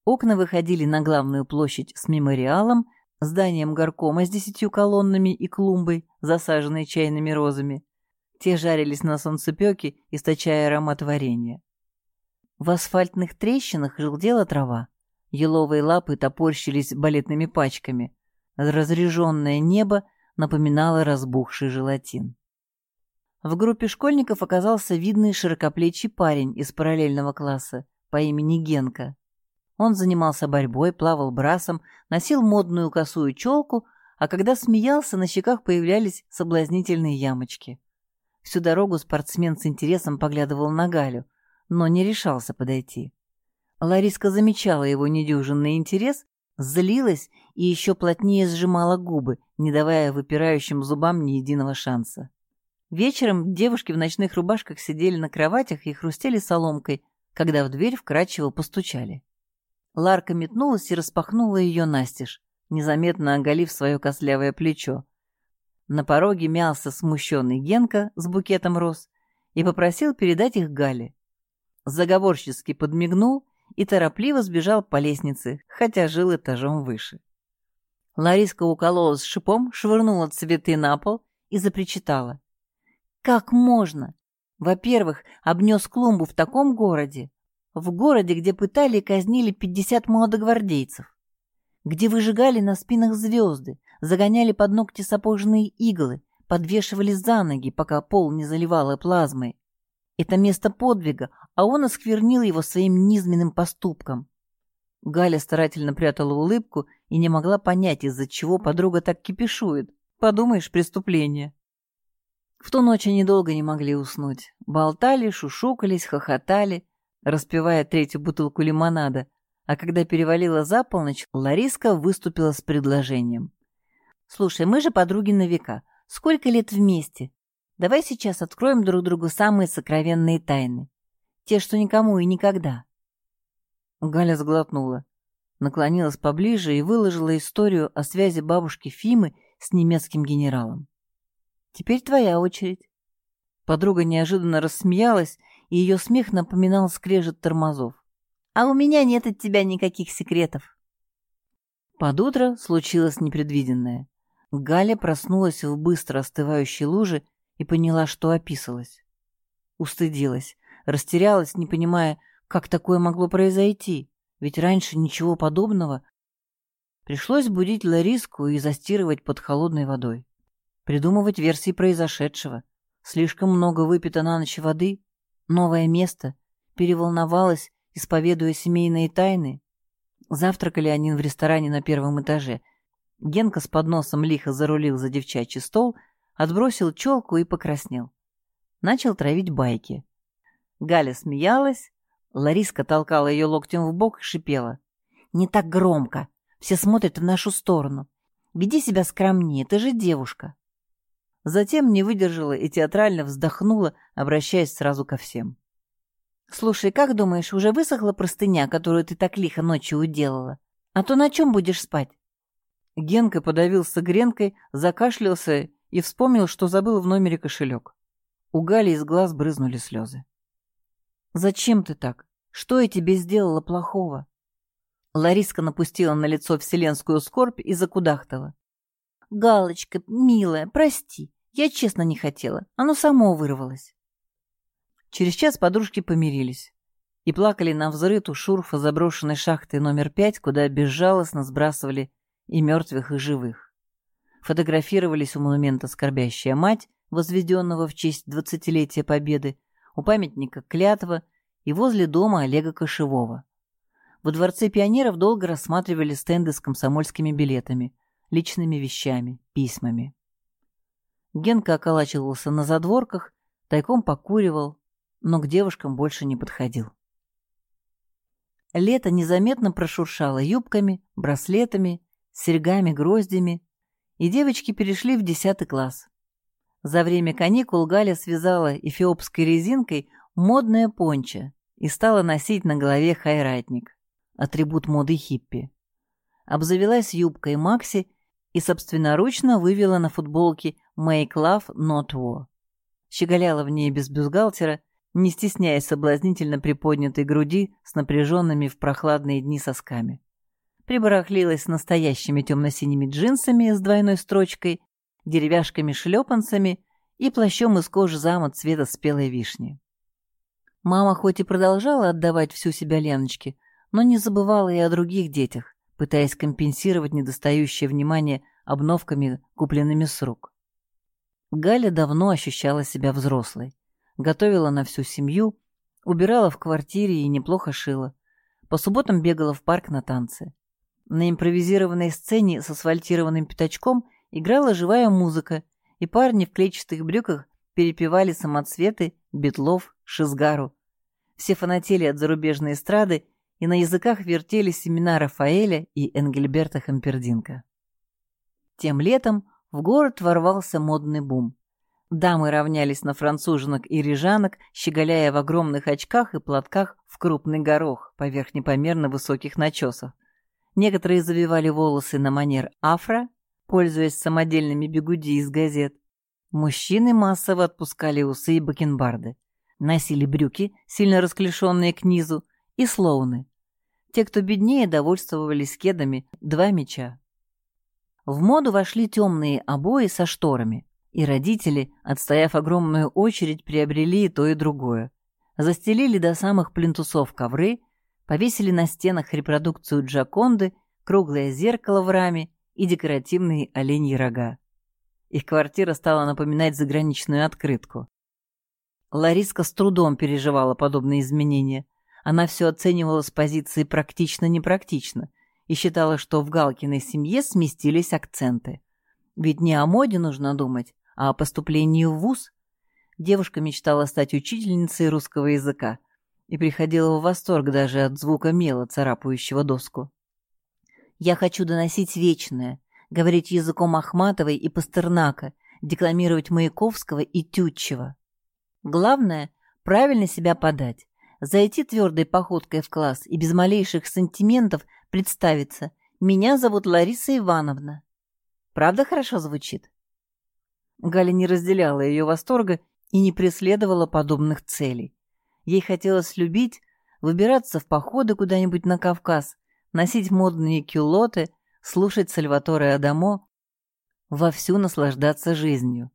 Окна выходили на главную площадь с мемориалом, зданием горкома с десятью колоннами и клумбой, засаженной чайными розами. Те жарились на солнцепёке, источая аромат варенья. В асфальтных трещинах желтела трава. Еловые лапы топорщились балетными пачками. Разреженное небо напоминало разбухший желатин. В группе школьников оказался видный широкоплечий парень из параллельного класса по имени Генка. Он занимался борьбой, плавал брасом, носил модную косую челку, а когда смеялся, на щеках появлялись соблазнительные ямочки. Всю дорогу спортсмен с интересом поглядывал на Галю, но не решался подойти. Лариска замечала его недюжинный интерес, злилась и еще плотнее сжимала губы, не давая выпирающим зубам ни единого шанса. Вечером девушки в ночных рубашках сидели на кроватях и хрустели соломкой, когда в дверь вкрадчиво постучали. Ларка метнулась и распахнула ее настежь, незаметно оголив свое костлявое плечо. На пороге мялся смущенный Генка с букетом роз и попросил передать их Гале. Заговорчески подмигнул и торопливо сбежал по лестнице, хотя жил этажом выше. Лариска укололась шипом, швырнула цветы на пол и запричитала. Как можно? Во-первых, обнес клумбу в таком городе, в городе, где пытали и казнили 50 молодогвардейцев, где выжигали на спинах звезды, загоняли под ногти сапожные иглы, подвешивали за ноги, пока пол не заливало плазмой. Это место подвига, а он осквернил его своим низменным поступком. Галя старательно прятала улыбку и не могла понять, из-за чего подруга так кипишует. Подумаешь, преступление. В ту ночь они долго не могли уснуть. Болтали, шушукались, хохотали, распивая третью бутылку лимонада. А когда перевалила за полночь, Лариска выступила с предложением. «Слушай, мы же подруги на века. Сколько лет вместе? Давай сейчас откроем друг другу самые сокровенные тайны. Те, что никому и никогда». Галя сглотнула, наклонилась поближе и выложила историю о связи бабушки Фимы с немецким генералом. Теперь твоя очередь. Подруга неожиданно рассмеялась, и ее смех напоминал скрежет тормозов. А у меня нет от тебя никаких секретов. Под утро случилось непредвиденное. Галя проснулась в быстро остывающей луже и поняла, что описалась. Устыдилась, растерялась, не понимая, как такое могло произойти, ведь раньше ничего подобного. Пришлось будить Лариску и застирывать под холодной водой придумывать версии произошедшего. Слишком много выпито на ночь воды, новое место, переволновалась, исповедуя семейные тайны. Завтракали они в ресторане на первом этаже. Генка с подносом лихо зарулил за девчачий стол, отбросил челку и покраснел. Начал травить байки. Галя смеялась, Лариска толкала ее локтем в бок и шипела. «Не так громко. Все смотрят в нашу сторону. Веди себя скромнее, ты же девушка». Затем не выдержала и театрально вздохнула, обращаясь сразу ко всем. «Слушай, как думаешь, уже высохла простыня, которую ты так лихо ночью уделала? А то на чем будешь спать?» Генка подавился гренкой, закашлялся и вспомнил, что забыл в номере кошелек. У Гали из глаз брызнули слезы. «Зачем ты так? Что я тебе сделала плохого?» Лариска напустила на лицо вселенскую скорбь и закудахтала. «Галочка, милая, прости. Я честно не хотела. Оно само вырвалось. Через час подружки помирились и плакали на взрыв у шурфа заброшенной шахты номер пять, куда безжалостно сбрасывали и мертвых, и живых. Фотографировались у монумента «Скорбящая мать», возведенного в честь двадцатилетия Победы, у памятника «Клятва» и возле дома Олега Кошевого. Во Дворце пионеров долго рассматривали стенды с комсомольскими билетами, личными вещами, письмами. Генка околачивался на задворках, тайком покуривал, но к девушкам больше не подходил. Лето незаметно прошуршало юбками, браслетами, серьгами-гроздями, и девочки перешли в десятый класс. За время каникул Галя связала эфиопской резинкой модное пончо и стала носить на голове хайратник, атрибут моды хиппи. Обзавелась юбкой Макси и собственноручно вывела на футболке «Make Love Not War». Щеголяла в ней без бюстгальтера, не стесняясь соблазнительно приподнятой груди с напряженными в прохладные дни сосками. Прибарахлилась с настоящими темно-синими джинсами с двойной строчкой, деревяшками-шлепанцами и плащом из кожи замот цвета спелой вишни. Мама хоть и продолжала отдавать всю себя Леночке, но не забывала и о других детях, пытаясь компенсировать недостающее внимание обновками, купленными с рук. Галя давно ощущала себя взрослой. Готовила на всю семью, убирала в квартире и неплохо шила. По субботам бегала в парк на танцы. На импровизированной сцене с асфальтированным пятачком играла живая музыка, и парни в клетчатых брюках перепевали самоцветы, битлов, шизгару. Все фанатели от зарубежной эстрады, и на языках вертелись имена Рафаэля и Энгельберта Хампердинка. Тем летом в город ворвался модный бум. Дамы равнялись на француженок и рижанок, щеголяя в огромных очках и платках в крупный горох поверх непомерно высоких начесов. Некоторые завивали волосы на манер афро, пользуясь самодельными бегуди из газет. Мужчины массово отпускали усы и бакенбарды. Носили брюки, сильно расклешенные к низу, и слоуны. Те, кто беднее, довольствовались кедами, два меча. В моду вошли темные обои со шторами, и родители, отстояв огромную очередь, приобрели то и другое. Застелили до самых плинтусов ковры, повесили на стенах репродукцию Джаконды, круглое зеркало в раме и декоративные оленьи рога. Их квартира стала напоминать заграничную открытку. Лариска с трудом переживала подобные изменения. Она все оценивала с позиции практично-непрактично и считала, что в Галкиной семье сместились акценты. Ведь не о моде нужно думать, а о поступлении в ВУЗ. Девушка мечтала стать учительницей русского языка и приходила в восторг даже от звука мела, царапающего доску. «Я хочу доносить вечное, говорить языком Ахматовой и Пастернака, декламировать Маяковского и Тютчева. Главное — правильно себя подать, зайти твердой походкой в класс и без малейших сантиментов представиться «Меня зовут Лариса Ивановна». Правда хорошо звучит? Галя не разделяла ее восторга и не преследовала подобных целей. Ей хотелось любить, выбираться в походы куда-нибудь на Кавказ, носить модные кюлоты, слушать Сальваторе Адамо, вовсю наслаждаться жизнью.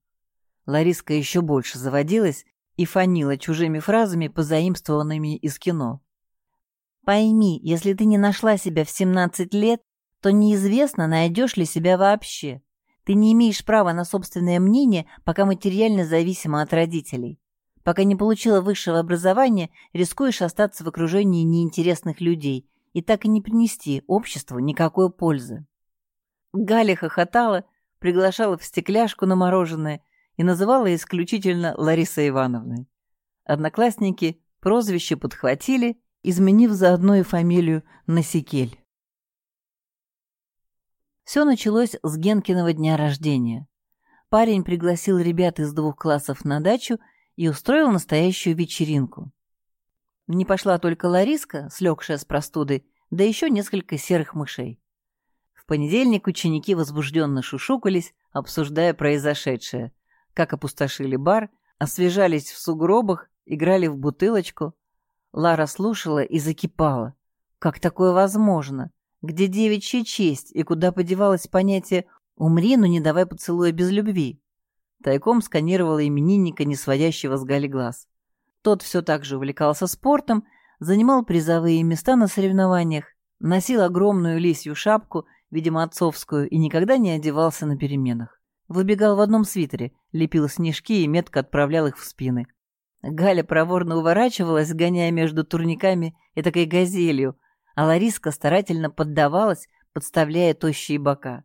Лариска еще больше заводилась и фанила чужими фразами, позаимствованными из кино. «Пойми, если ты не нашла себя в 17 лет, то неизвестно, найдешь ли себя вообще. Ты не имеешь права на собственное мнение, пока материально зависима от родителей. Пока не получила высшего образования, рискуешь остаться в окружении неинтересных людей и так и не принести обществу никакой пользы». Галя хохотала, приглашала в стекляшку на мороженое и называла исключительно Ларисой Ивановной. Одноклассники прозвище подхватили, изменив заодно и фамилию Насикель. Все началось с Генкиного дня рождения. Парень пригласил ребят из двух классов на дачу и устроил настоящую вечеринку. Не пошла только Лариска, слегшая с простудой, да еще несколько серых мышей. В понедельник ученики возбужденно шушукались, обсуждая произошедшее – как опустошили бар, освежались в сугробах, играли в бутылочку. Лара слушала и закипала. Как такое возможно? Где девичья честь и куда подевалось понятие «умри, но не давай поцелуя без любви»? Тайком сканировала именинника, не сводящего с Гали глаз. Тот все так же увлекался спортом, занимал призовые места на соревнованиях, носил огромную лисью шапку, видимо, отцовскую, и никогда не одевался на переменах. Выбегал в одном свитере, лепил снежки и метко отправлял их в спины. Галя проворно уворачивалась, гоняя между турниками и такой газелью, а Лариска старательно поддавалась, подставляя тощие бока.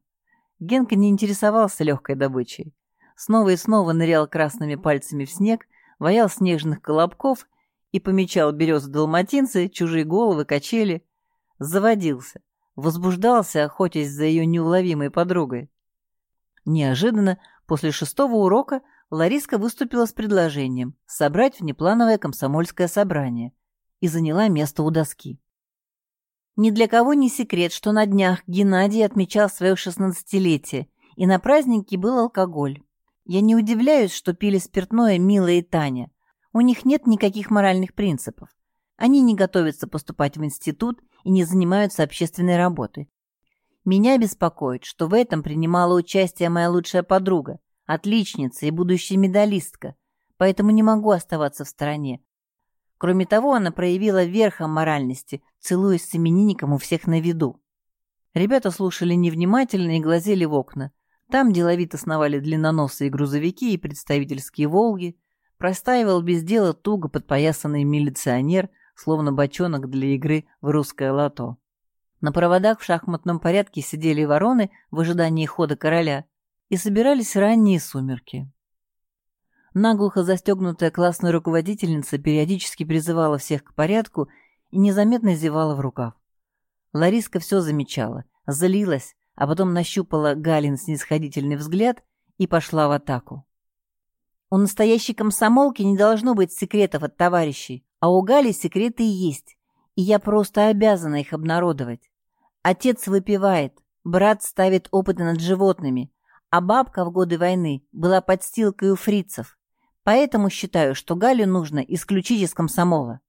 Генка не интересовался легкой добычей. Снова и снова нырял красными пальцами в снег, ваял снежных колобков и помечал березы-далматинцы, чужие головы, качели. Заводился, возбуждался, охотясь за ее неуловимой подругой. Неожиданно, после шестого урока, Лариска выступила с предложением собрать внеплановое комсомольское собрание и заняла место у доски. Ни для кого не секрет, что на днях Геннадий отмечал свое шестнадцатилетие, и на празднике был алкоголь. Я не удивляюсь, что пили спиртное Мила и Таня. У них нет никаких моральных принципов. Они не готовятся поступать в институт и не занимаются общественной работой. Меня беспокоит, что в этом принимала участие моя лучшая подруга, отличница и будущая медалистка, поэтому не могу оставаться в стороне. Кроме того, она проявила верхом моральности, целуясь с именинником у всех на виду. Ребята слушали невнимательно и глазели в окна. Там деловито сновали длинноносые грузовики и представительские «Волги», простаивал без дела туго подпоясанный милиционер, словно бочонок для игры в русское лото. На проводах в шахматном порядке сидели вороны в ожидании хода короля, и собирались ранние сумерки. Наглухо застегнутая классная руководительница периодически призывала всех к порядку и незаметно зевала в рукав. Лариска все замечала, залилась, а потом нащупала Галин снисходительный взгляд и пошла в атаку. У настоящей комсомолки не должно быть секретов от товарищей, а у Гали секреты и есть, и я просто обязана их обнародовать. Отец выпивает, брат ставит опыты над животными, а бабка в годы войны была подстилкой у фрицев. Поэтому считаю, что Галю нужно исключить из комсомола.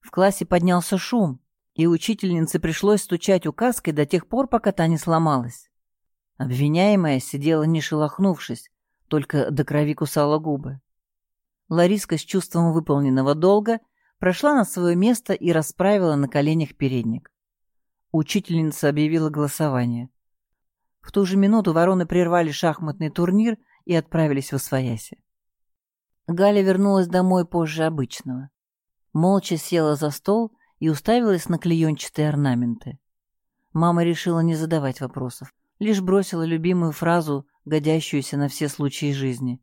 В классе поднялся шум, и учительнице пришлось стучать указкой до тех пор, пока та не сломалась. Обвиняемая сидела не шелохнувшись, только до крови кусала губы. Лариска с чувством выполненного долга прошла на свое место и расправила на коленях передник. Учительница объявила голосование. В ту же минуту вороны прервали шахматный турнир и отправились в Освояси. Галя вернулась домой позже обычного. Молча села за стол и уставилась на клеенчатые орнаменты. Мама решила не задавать вопросов, лишь бросила любимую фразу, годящуюся на все случаи жизни.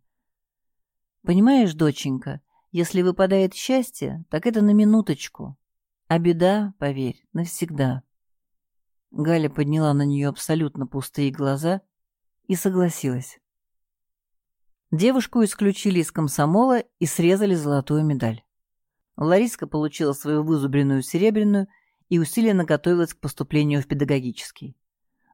«Понимаешь, доченька, если выпадает счастье, так это на минуточку, а беда, поверь, навсегда». Галя подняла на нее абсолютно пустые глаза и согласилась. Девушку исключили из комсомола и срезали золотую медаль. Лариска получила свою вызубренную серебряную и усиленно готовилась к поступлению в педагогический.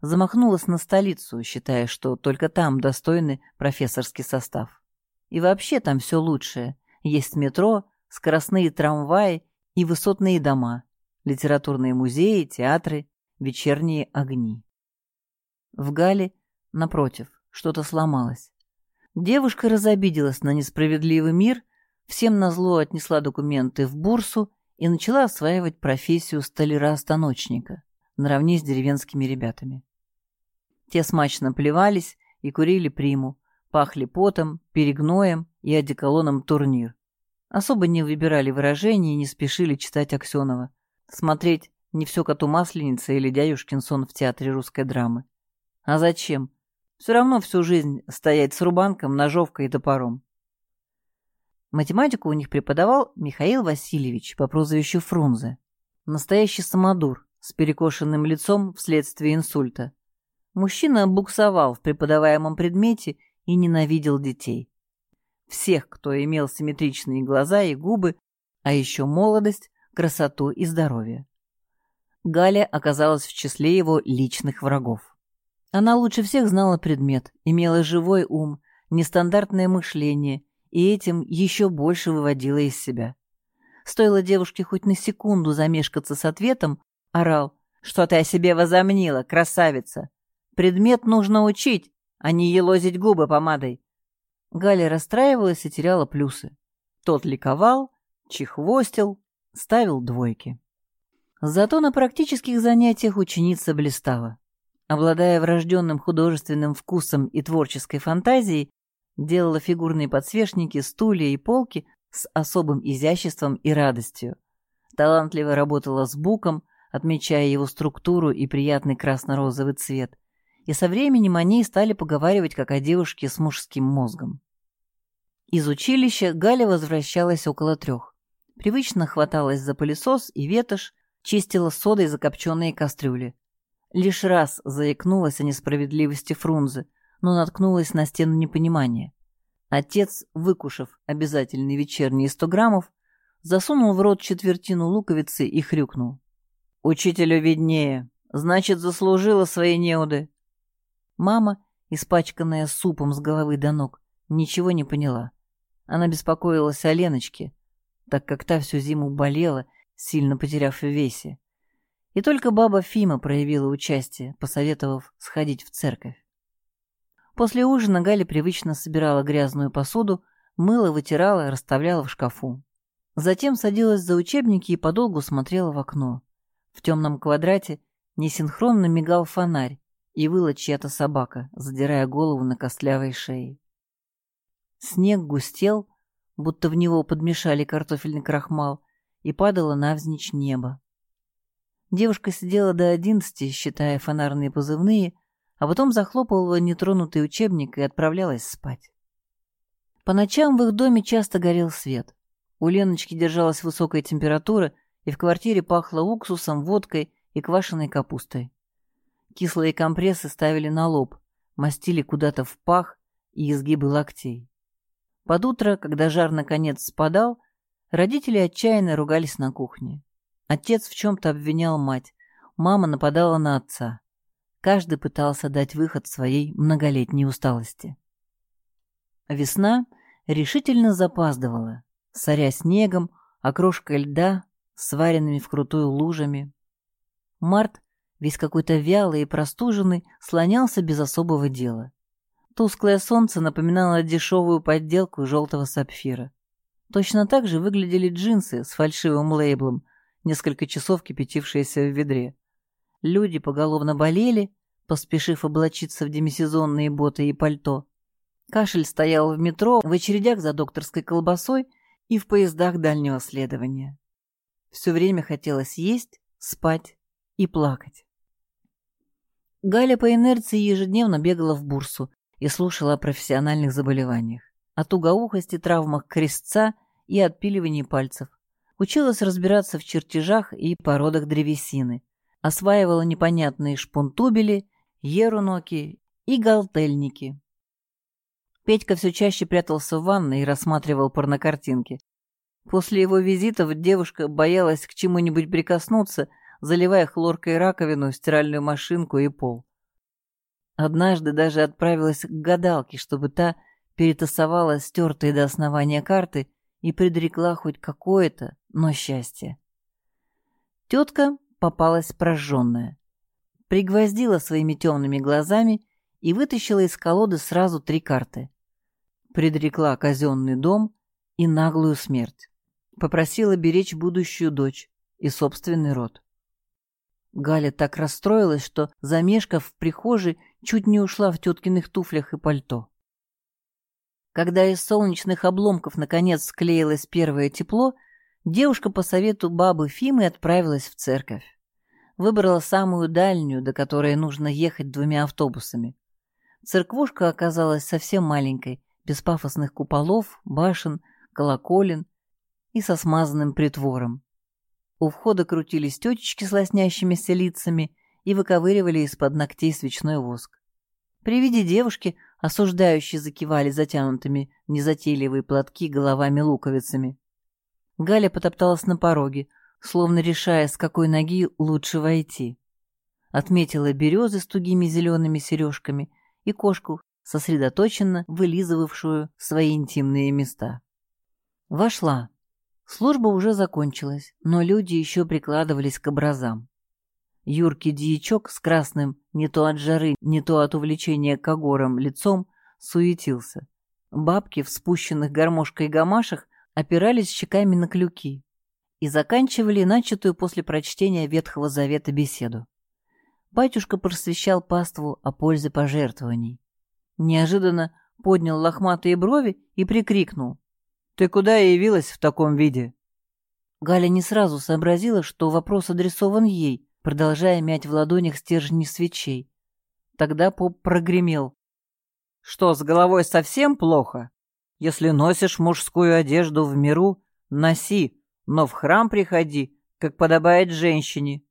Замахнулась на столицу, считая, что только там достойный профессорский состав. И вообще там все лучшее. Есть метро, скоростные трамваи и высотные дома, литературные музеи, театры, вечерние огни. В Гале, напротив, что-то сломалось. Девушка разобиделась на несправедливый мир, всем назло отнесла документы в бурсу и начала осваивать профессию столяра-станочника наравне с деревенскими ребятами. Те смачно плевались и курили приму, пахли потом, перегноем и одеколоном турнир. Особо не выбирали выражения и не спешили читать Аксенова, смотреть не все коту масленица или дядюшкин сон в театре русской драмы. А зачем? Все равно всю жизнь стоять с рубанком, ножовкой и топором. Математику у них преподавал Михаил Васильевич по прозвищу Фрунзе. Настоящий самодур, с перекошенным лицом вследствие инсульта. Мужчина буксовал в преподаваемом предмете и ненавидел детей. Всех, кто имел симметричные глаза и губы, а еще молодость, красоту и здоровье. Галя оказалась в числе его личных врагов. Она лучше всех знала предмет, имела живой ум, нестандартное мышление и этим еще больше выводила из себя. Стоило девушке хоть на секунду замешкаться с ответом, орал «Что ты о себе возомнила, красавица? Предмет нужно учить, а не елозить губы помадой». Галя расстраивалась и теряла плюсы. Тот ликовал, чехвостил, ставил двойки. Зато на практических занятиях ученица блистала. Обладая врожденным художественным вкусом и творческой фантазией, делала фигурные подсвечники, стулья и полки с особым изяществом и радостью. Талантливо работала с буком, отмечая его структуру и приятный красно-розовый цвет. И со временем о ней стали поговаривать как о девушке с мужским мозгом. Из училища Галя возвращалась около трех. Привычно хваталась за пылесос и ветошь, чистила содой закопченные кастрюли. Лишь раз заикнулась о несправедливости Фрунзе, но наткнулась на стену непонимания. Отец, выкушав обязательные вечерние сто граммов, засунул в рот четвертину луковицы и хрюкнул. «Учителю виднее. Значит, заслужила свои неуды». Мама, испачканная супом с головы до ног, ничего не поняла. Она беспокоилась о Леночке, так как та всю зиму болела, сильно потеряв в весе. И только баба Фима проявила участие, посоветовав сходить в церковь. После ужина Галя привычно собирала грязную посуду, мыла, вытирала, расставляла в шкафу. Затем садилась за учебники и подолгу смотрела в окно. В темном квадрате несинхронно мигал фонарь, и выла чья-то собака, задирая голову на костлявой шее. Снег густел, будто в него подмешали картофельный крахмал, и падало навзничь небо. Девушка сидела до одиннадцати, считая фонарные позывные, а потом захлопывала нетронутый учебник и отправлялась спать. По ночам в их доме часто горел свет. У Леночки держалась высокая температура, и в квартире пахло уксусом, водкой и квашеной капустой. Кислые компрессы ставили на лоб, мастили куда-то в пах и изгибы локтей. Под утро, когда жар наконец спадал, родители отчаянно ругались на кухне. Отец в чем-то обвинял мать, мама нападала на отца. Каждый пытался дать выход своей многолетней усталости. Весна решительно запаздывала соря снегом, окрошкой льда, сваренными вкрутую лужами. Март, весь какой-то вялый и простуженный, слонялся без особого дела. Тусклое солнце напоминало дешевую подделку желтого сапфира. Точно так же выглядели джинсы с фальшивым лейблом, несколько часов кипятившиеся в ведре. Люди поголовно болели, поспешив облачиться в демисезонные боты и пальто. Кашель стоял в метро в очередях за докторской колбасой и в поездах дальнего следования. Все время хотелось есть, спать и плакать. Галя по инерции ежедневно бегала в бурсу и слушала о профессиональных заболеваниях, о тугоухости, травмах крестца и отпиливании пальцев. Училась разбираться в чертежах и породах древесины, осваивала непонятные шпунтубели, еруноки и галтельники. Петька все чаще прятался в ванной и рассматривал порнокартинки. После его визитов девушка боялась к чему-нибудь прикоснуться, заливая хлоркой раковину, стиральную машинку и пол. Однажды даже отправилась к гадалке, чтобы та перетасовала стертые до основания карты и предрекла хоть какое-то, но счастье. Тетка попалась прожженная. Пригвоздила своими темными глазами и вытащила из колоды сразу три карты предрекла казенный дом и наглую смерть. Попросила беречь будущую дочь и собственный род. Галя так расстроилась, что, замешкав в прихожей, чуть не ушла в теткиных туфлях и пальто. Когда из солнечных обломков наконец склеилось первое тепло, девушка по совету бабы Фимы отправилась в церковь. Выбрала самую дальнюю, до которой нужно ехать двумя автобусами. Церквушка оказалась совсем маленькой, без пафосных куполов, башен, колоколен и со смазанным притвором. У входа крутились тетечки с лоснящимися лицами и выковыривали из-под ногтей свечной воск. При виде девушки осуждающие закивали затянутыми незатейливые платки головами-луковицами. Галя потопталась на пороге, словно решая, с какой ноги лучше войти. Отметила березы с тугими зелеными сережками и кошку сосредоточенно вылизывавшую свои интимные места. Вошла. Служба уже закончилась, но люди еще прикладывались к образам. Юркий дьячок с красным не то от жары, не то от увлечения когором лицом суетился. Бабки в спущенных гармошкой гамашах опирались щеками на клюки и заканчивали начатую после прочтения Ветхого Завета беседу. Батюшка просвещал паству о пользе пожертвований. Неожиданно поднял лохматые брови и прикрикнул. «Ты куда явилась в таком виде?» Галя не сразу сообразила, что вопрос адресован ей, продолжая мять в ладонях стержни свечей. Тогда поп прогремел. «Что, с головой совсем плохо? Если носишь мужскую одежду в миру, носи, но в храм приходи, как подобает женщине.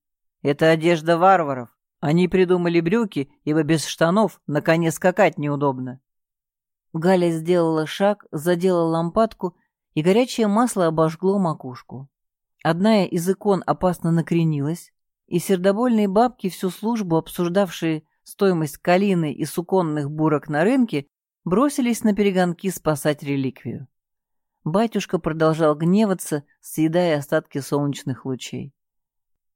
Это одежда варваров. Они придумали брюки, ибо без штанов на коне скакать неудобно». Галя сделала шаг, задела лампадку, и горячее масло обожгло макушку. Одна из икон опасно накренилась, и сердобольные бабки, всю службу обсуждавшие стоимость калины и суконных бурок на рынке, бросились на перегонки спасать реликвию. Батюшка продолжал гневаться, съедая остатки солнечных лучей.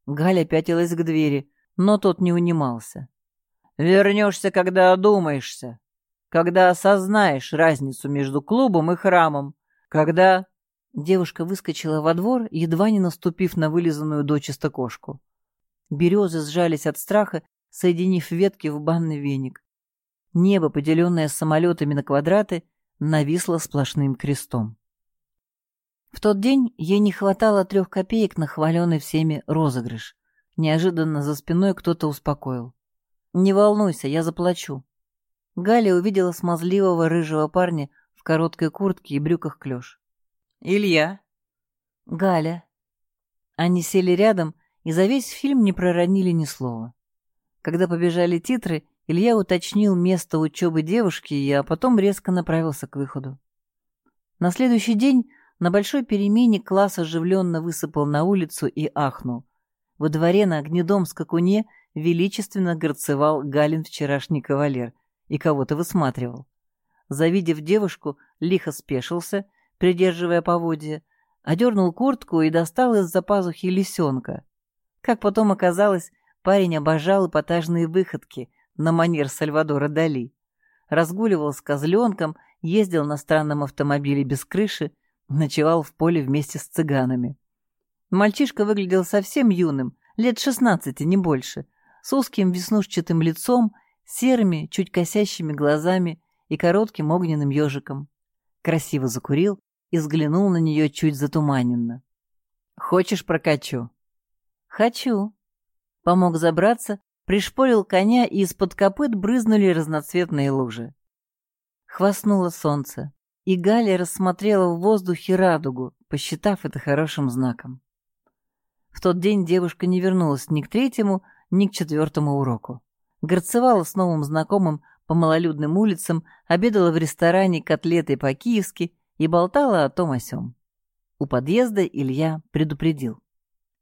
Галя пятилась к двери, но тот не унимался. «Вернешься, когда одумаешься, когда осознаешь разницу между клубом и храмом, когда...» Девушка выскочила во двор, едва не наступив на вылизанную дочисто кошку. Березы сжались от страха, соединив ветки в банный веник. Небо, поделенное самолетами на квадраты, нависло сплошным крестом. В тот день ей не хватало трех копеек на хваленый всеми розыгрыш. Неожиданно за спиной кто-то успокоил. «Не волнуйся, я заплачу». Галя увидела смазливого рыжего парня в короткой куртке и брюках клеш. «Илья». «Галя». Они сели рядом и за весь фильм не проронили ни слова. Когда побежали титры, Илья уточнил место учебы девушки, а потом резко направился к выходу. На следующий день на большой перемене класс оживленно высыпал на улицу и ахнул. Во дворе на огнедом скакуне величественно горцевал Галин вчерашний кавалер и кого-то высматривал. Завидев девушку, лихо спешился — придерживая поводья, одернул куртку и достал из-за пазухи лисенка. Как потом оказалось, парень обожал эпатажные выходки на манер Сальвадора Дали. Разгуливал с козленком, ездил на странном автомобиле без крыши, ночевал в поле вместе с цыганами. Мальчишка выглядел совсем юным, лет шестнадцати, не больше, с узким веснушчатым лицом, серыми, чуть косящими глазами и коротким огненным ежиком. Красиво закурил и взглянул на нее чуть затуманенно. «Хочешь прокачу?» «Хочу». Помог забраться, пришпорил коня, и из-под копыт брызнули разноцветные лужи. Хвастнуло солнце, и Галя рассмотрела в воздухе радугу, посчитав это хорошим знаком. В тот день девушка не вернулась ни к третьему, ни к четвертому уроку. Горцевала с новым знакомым по малолюдным улицам, обедала в ресторане котлеты по-киевски и болтала о том о сём. У подъезда Илья предупредил.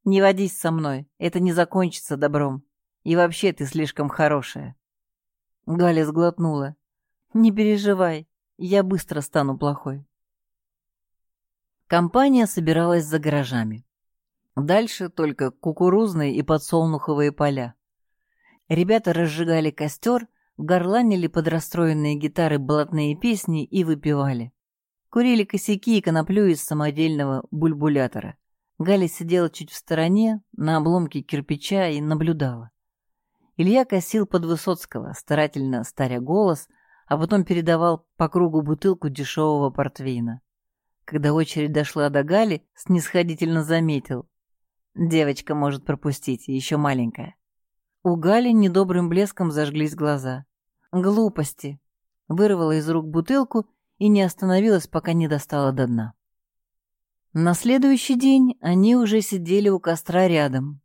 «Не водись со мной, это не закончится добром. И вообще ты слишком хорошая». Галя сглотнула. «Не переживай, я быстро стану плохой». Компания собиралась за гаражами. Дальше только кукурузные и подсолнуховые поля. Ребята разжигали костер, горланили под расстроенные гитары блатные песни и выпивали. Курили косяки и коноплю из самодельного бульбулятора. Галя сидела чуть в стороне, на обломке кирпича и наблюдала. Илья косил под Высоцкого, старательно старя голос, а потом передавал по кругу бутылку дешевого портвейна. Когда очередь дошла до Гали, снисходительно заметил. Девочка может пропустить, еще маленькая. У Гали недобрым блеском зажглись глаза. Глупости. Вырвала из рук бутылку и не остановилась, пока не достала до дна. На следующий день они уже сидели у костра рядом.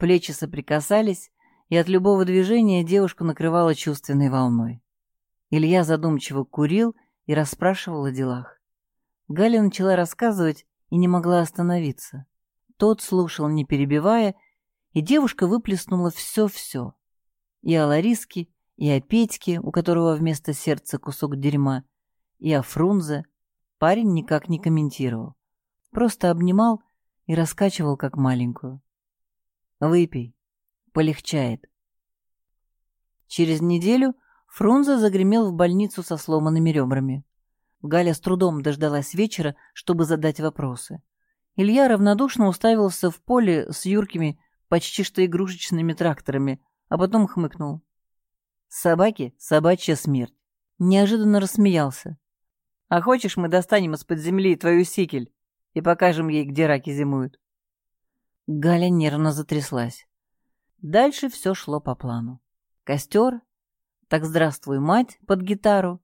Плечи соприкасались, и от любого движения девушку накрывала чувственной волной. Илья задумчиво курил и расспрашивал о делах. Галя начала рассказывать и не могла остановиться. Тот слушал, не перебивая, и девушка выплеснула все-все. И о Лариске, и о Петьке, у которого вместо сердца кусок дерьма, и о Фрунзе парень никак не комментировал. Просто обнимал и раскачивал, как маленькую. «Выпей. Полегчает». Через неделю Фрунзе загремел в больницу со сломанными ребрами. Галя с трудом дождалась вечера, чтобы задать вопросы. Илья равнодушно уставился в поле с юркими, почти что игрушечными тракторами, а потом хмыкнул. «Собаки — собачья смерть». Неожиданно рассмеялся. «А хочешь, мы достанем из-под земли твою сикель и покажем ей, где раки зимуют?» Галя нервно затряслась. Дальше все шло по плану. Костер, так здравствуй, мать, под гитару,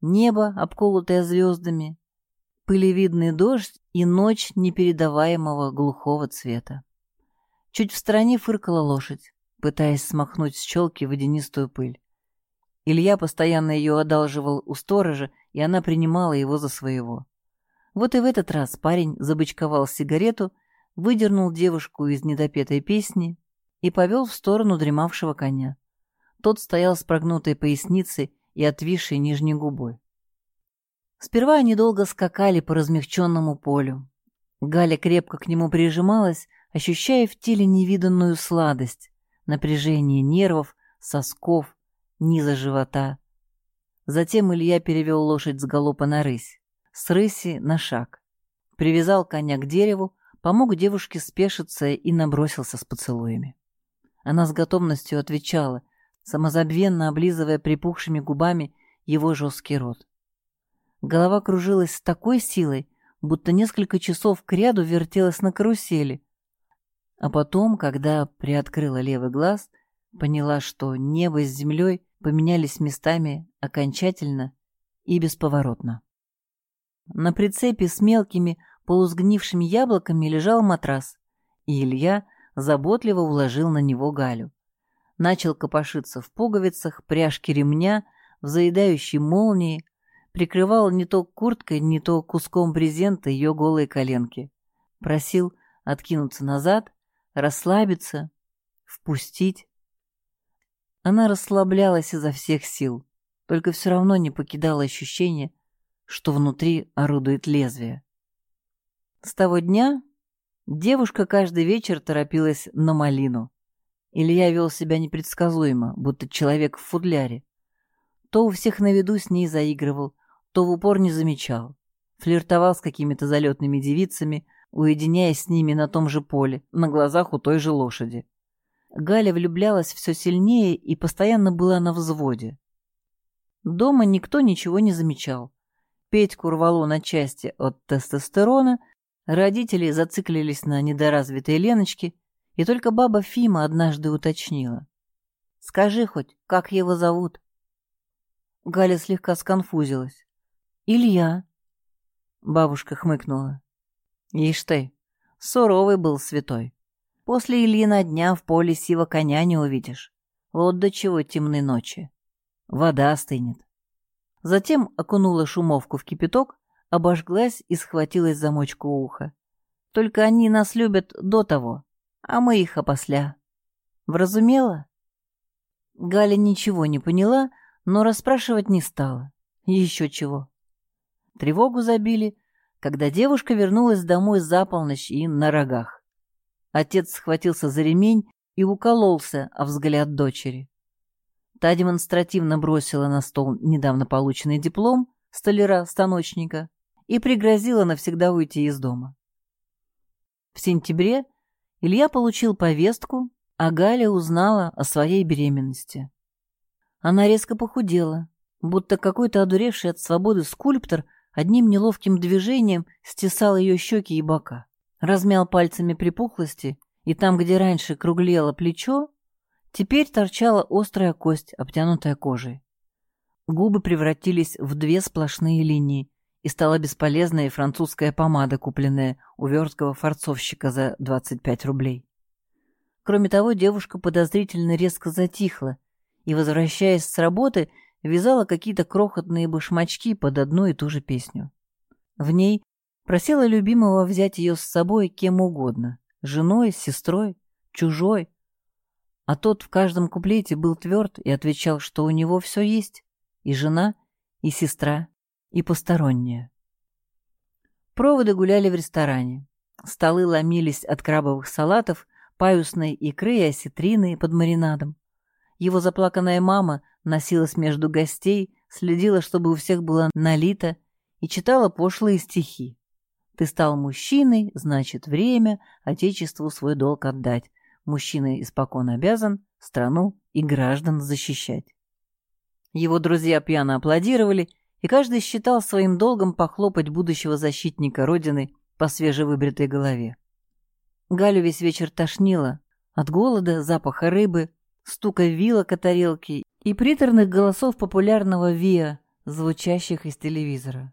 небо, обколотое звездами, пылевидный дождь и ночь непередаваемого глухого цвета. Чуть в стороне фыркала лошадь, пытаясь смахнуть с челки водянистую пыль. Илья постоянно ее одалживал у сторожа, и она принимала его за своего. Вот и в этот раз парень забычковал сигарету, выдернул девушку из недопетой песни и повел в сторону дремавшего коня. Тот стоял с прогнутой поясницей и отвисшей нижней губой. Сперва они долго скакали по размягченному полю. Галя крепко к нему прижималась, ощущая в теле невиданную сладость, напряжение нервов, сосков, низа живота. Затем Илья перевел лошадь с галопа на рысь, с рыси на шаг. Привязал коня к дереву, помог девушке спешиться и набросился с поцелуями. Она с готовностью отвечала, самозабвенно облизывая припухшими губами его жесткий рот. Голова кружилась с такой силой, будто несколько часов кряду вертелась на карусели. А потом, когда приоткрыла левый глаз, поняла, что небо с землей поменялись местами окончательно и бесповоротно. На прицепе с мелкими полусгнившими яблоками лежал матрас, и Илья заботливо уложил на него Галю начал копошиться в пуговицах, пряжке ремня, в заедающей молнии, прикрывал не то курткой, не то куском брезента ее голые коленки. Просил откинуться назад, расслабиться, впустить. Она расслаблялась изо всех сил, только все равно не покидало ощущение, что внутри орудует лезвие. С того дня девушка каждый вечер торопилась на малину. Илья вел себя непредсказуемо, будто человек в футляре. То у всех на виду с ней заигрывал, то в упор не замечал. Флиртовал с какими-то залетными девицами, уединяясь с ними на том же поле, на глазах у той же лошади. Галя влюблялась все сильнее и постоянно была на взводе. Дома никто ничего не замечал. Петьку рвало на части от тестостерона, родители зациклились на недоразвитой Леночке, и только баба Фима однажды уточнила. «Скажи хоть, как его зовут?» Галя слегка сконфузилась. «Илья». Бабушка хмыкнула. «Ишь ты, суровый был святой. После Ильина дня в поле сива коня не увидишь. Вот до чего темны ночи. Вода остынет». Затем окунула шумовку в кипяток, обожглась и схватилась за мочку уха. «Только они нас любят до того, а мы их опосля. Вразумела? Галя ничего не поняла, но расспрашивать не стала. Еще чего. Тревогу забили, когда девушка вернулась домой за полночь и на рогах. Отец схватился за ремень и укололся о взгляд дочери. Та демонстративно бросила на стол недавно полученный диплом столяра-станочника и пригрозила навсегда уйти из дома. В сентябре Илья получил повестку, а Галя узнала о своей беременности. Она резко похудела, будто какой-то одуревший от свободы скульптор одним неловким движением стесал ее щеки и бока, размял пальцами припухлости, и там, где раньше круглело плечо, теперь торчала острая кость, обтянутая кожей. Губы превратились в две сплошные линии, и стала бесполезная французская помада, купленная у верткого форцовщика за 25 рублей. Кроме того, девушка подозрительно резко затихла и, возвращаясь с работы, вязала какие-то крохотные башмачки под одну и ту же песню. В ней просила любимого взять ее с собой кем угодно — женой, сестрой, чужой. А тот в каждом куплете был тверд и отвечал, что у него все есть — и жена, и сестра, и постороннее. Проводы гуляли в ресторане. Столы ломились от крабовых салатов, паюсной икры и осетрины под маринадом. Его заплаканная мама носилась между гостей, следила, чтобы у всех было налито, и читала пошлые стихи. Ты стал мужчиной, значит, время Отечеству свой долг отдать. Мужчина испокон обязан страну и граждан защищать. Его друзья пьяно аплодировали, и каждый считал своим долгом похлопать будущего защитника Родины по свежевыбритой голове. Галю весь вечер тошнило от голода, запаха рыбы, стука вилок о тарелке и приторных голосов популярного ВИА, звучащих из телевизора.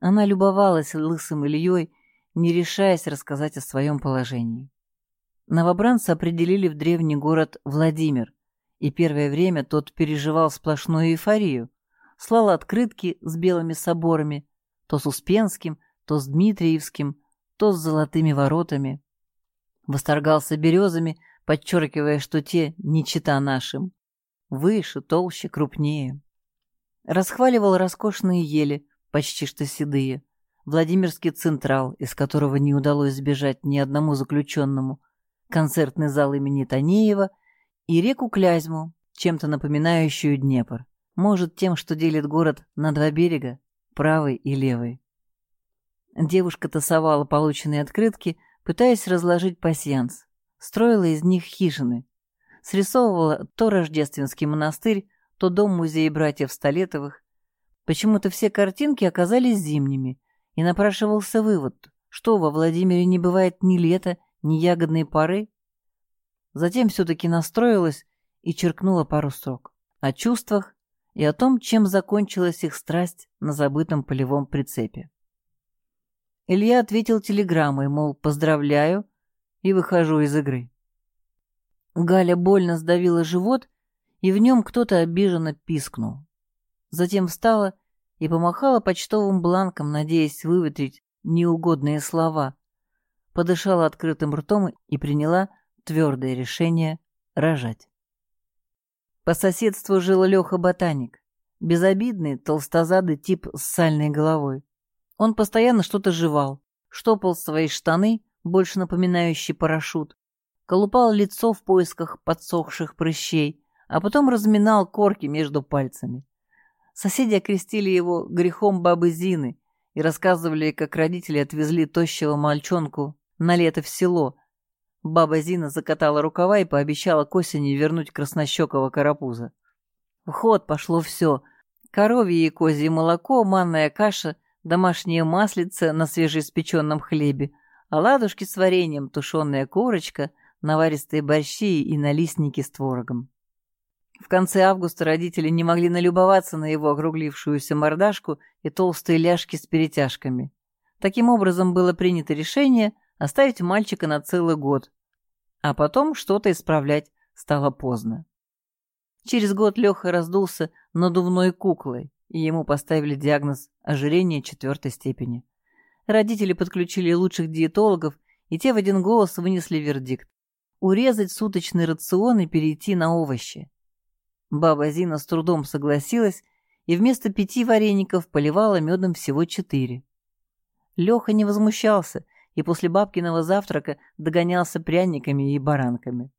Она любовалась лысым Ильей, не решаясь рассказать о своем положении. Новобранца определили в древний город Владимир, и первое время тот переживал сплошную эйфорию, слал открытки с белыми соборами, то с Успенским, то с Дмитриевским, то с золотыми воротами. Восторгался березами, подчеркивая, что те не чита нашим. Выше, толще, крупнее. Расхваливал роскошные ели, почти что седые, Владимирский Централ, из которого не удалось сбежать ни одному заключенному, концертный зал имени Танеева и реку Клязьму, чем-то напоминающую Днепр. Может, тем, что делит город на два берега, правый и левый. Девушка тасовала полученные открытки, пытаясь разложить пасьянс. Строила из них хижины. Срисовывала то рождественский монастырь, то дом музея братьев Столетовых, Почему-то все картинки оказались зимними, и напрашивался вывод, что во Владимире не бывает ни лета, ни ягодной поры. Затем все-таки настроилась и черкнула пару строк о чувствах и о том, чем закончилась их страсть на забытом полевом прицепе. Илья ответил телеграммой, мол, поздравляю, и выхожу из игры. Галя больно сдавила живот, и в нем кто-то обиженно пискнул. Затем встала и помахала почтовым бланком, надеясь выветрить неугодные слова. Подышала открытым ртом и приняла твердое решение рожать. По соседству жил Леха-ботаник, безобидный, толстозадый тип с сальной головой. Он постоянно что-то жевал, штопал свои штаны, больше напоминающие парашют, колупал лицо в поисках подсохших прыщей, а потом разминал корки между пальцами. Соседи окрестили его грехом бабы Зины и рассказывали, как родители отвезли тощего мальчонку на лето в село. Баба Зина закатала рукава и пообещала к осени вернуть краснощекого карапуза. В ход пошло все. Коровье и козье молоко, манная каша, домашнее маслице на свежеиспеченном хлебе, оладушки с вареньем, тушеная корочка, наваристые борщи и налистники с творогом. В конце августа родители не могли налюбоваться на его округлившуюся мордашку и толстые ляжки с перетяжками. Таким образом было принято решение оставить мальчика на целый год, а потом что-то исправлять стало поздно. Через год Леха раздулся надувной куклой, и ему поставили диагноз ожирения четвертой степени. Родители подключили лучших диетологов, и те в один голос вынесли вердикт – урезать суточный рацион и перейти на овощи. Баба Зина с трудом согласилась и вместо пяти вареников поливала медом всего четыре. Леха не возмущался и после бабкиного завтрака догонялся пряниками и баранками.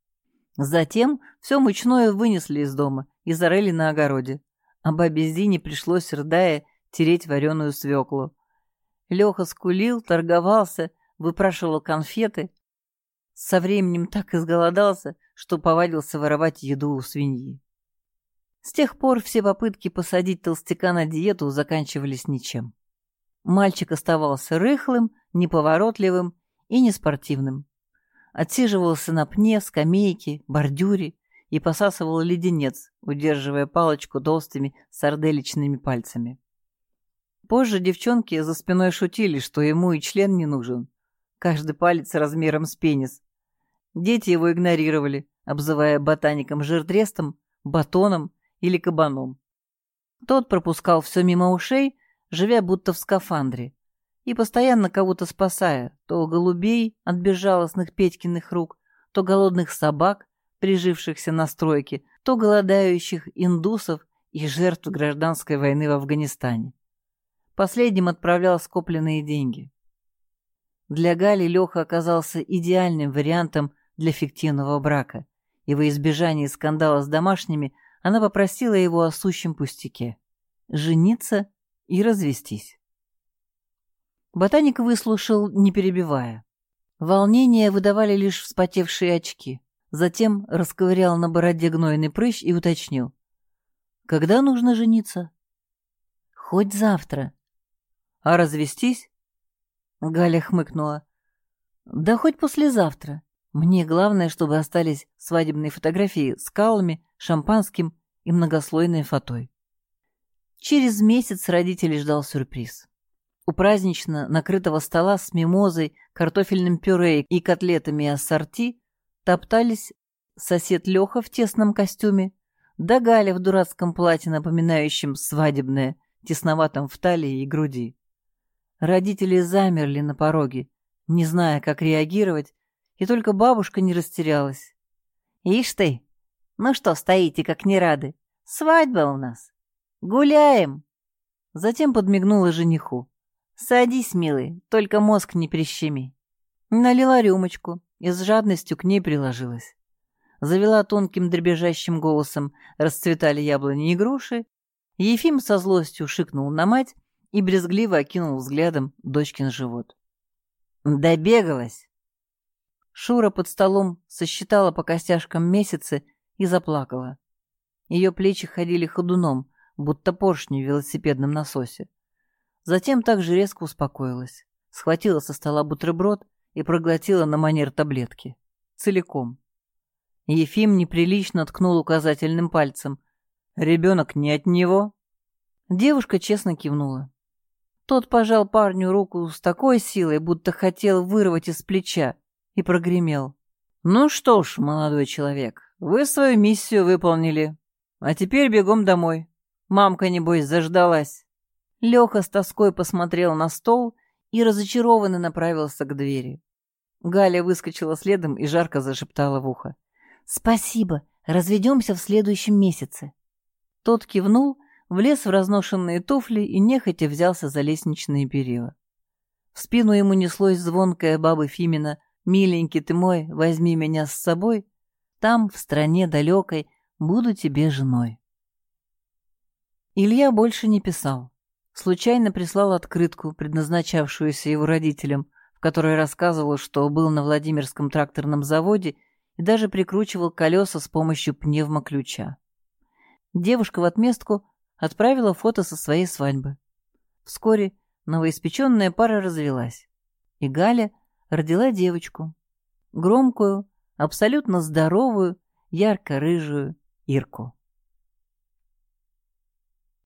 Затем все мучное вынесли из дома и зарыли на огороде, а бабе Зине пришлось, рыдая, тереть вареную свеклу. Леха скулил, торговался, выпрашивал конфеты. Со временем так изголодался, что повадился воровать еду у свиньи. С тех пор все попытки посадить толстяка на диету заканчивались ничем. Мальчик оставался рыхлым, неповоротливым и неспортивным. Отсиживался на пне, скамейке, бордюре и посасывал леденец, удерживая палочку толстыми сарделичными пальцами. Позже девчонки за спиной шутили, что ему и член не нужен. Каждый палец размером с пенис. Дети его игнорировали, обзывая ботаником жиртрестом, батоном или кабаном. Тот пропускал все мимо ушей, живя будто в скафандре, и постоянно кого-то спасая, то голубей от безжалостных Петькиных рук, то голодных собак, прижившихся на стройке, то голодающих индусов и жертв гражданской войны в Афганистане. Последним отправлял скопленные деньги. Для Гали Леха оказался идеальным вариантом для фиктивного брака, и во избежание скандала с домашними – она попросила его о сущем пустяке — жениться и развестись. Ботаник выслушал, не перебивая. Волнение выдавали лишь вспотевшие очки. Затем расковырял на бороде гнойный прыщ и уточнил. «Когда нужно жениться?» «Хоть завтра». «А развестись?» Галя хмыкнула. «Да хоть послезавтра. Мне главное, чтобы остались свадебные фотографии с калами, шампанским и многослойной фатой». Через месяц родителей ждал сюрприз. У празднично накрытого стола с мимозой, картофельным пюре и котлетами ассорти топтались сосед Леха в тесном костюме, да Галя в дурацком платье, напоминающем свадебное, тесноватом в талии и груди. Родители замерли на пороге, не зная, как реагировать, и только бабушка не растерялась. «Ишь ты! Ну что стоите, как не рады? Свадьба у нас! Гуляем!» Затем подмигнула жениху. «Садись, милый, только мозг не прищеми». Налила рюмочку и с жадностью к ней приложилась. Завела тонким дребезжащим голосом, расцветали яблони и груши. Ефим со злостью шикнул на мать и брезгливо окинул взглядом дочкин живот. «Добегалась!» Шура под столом сосчитала по костяшкам месяцы и заплакала. Ее плечи ходили ходуном, будто поршни в велосипедном насосе. Затем также резко успокоилась, схватила со стола бутерброд и проглотила на манер таблетки. Целиком. Ефим неприлично ткнул указательным пальцем. «Ребенок не от него?» Девушка честно кивнула. Тот пожал парню руку с такой силой, будто хотел вырвать из плеча, и прогремел. «Ну что ж, молодой человек, вы свою миссию выполнили. А теперь бегом домой. Мамка, небось, заждалась». Леха с тоской посмотрел на стол и разочарованно направился к двери. Галя выскочила следом и жарко зашептала в ухо. «Спасибо, разведемся в следующем месяце». Тот кивнул, влез в разношенные туфли и нехотя взялся за лестничные перила. В спину ему неслось звонкая баба Фимина «Миленький ты мой, возьми меня с собой, там, в стране далекой, буду тебе женой». Илья больше не писал случайно прислал открытку, предназначавшуюся его родителям, в которой рассказывал, что был на Владимирском тракторном заводе и даже прикручивал колеса с помощью пневмоключа. Девушка в отместку отправила фото со своей свадьбы. Вскоре новоиспеченная пара развелась, и Галя родила девочку, громкую, абсолютно здоровую, ярко-рыжую Ирку.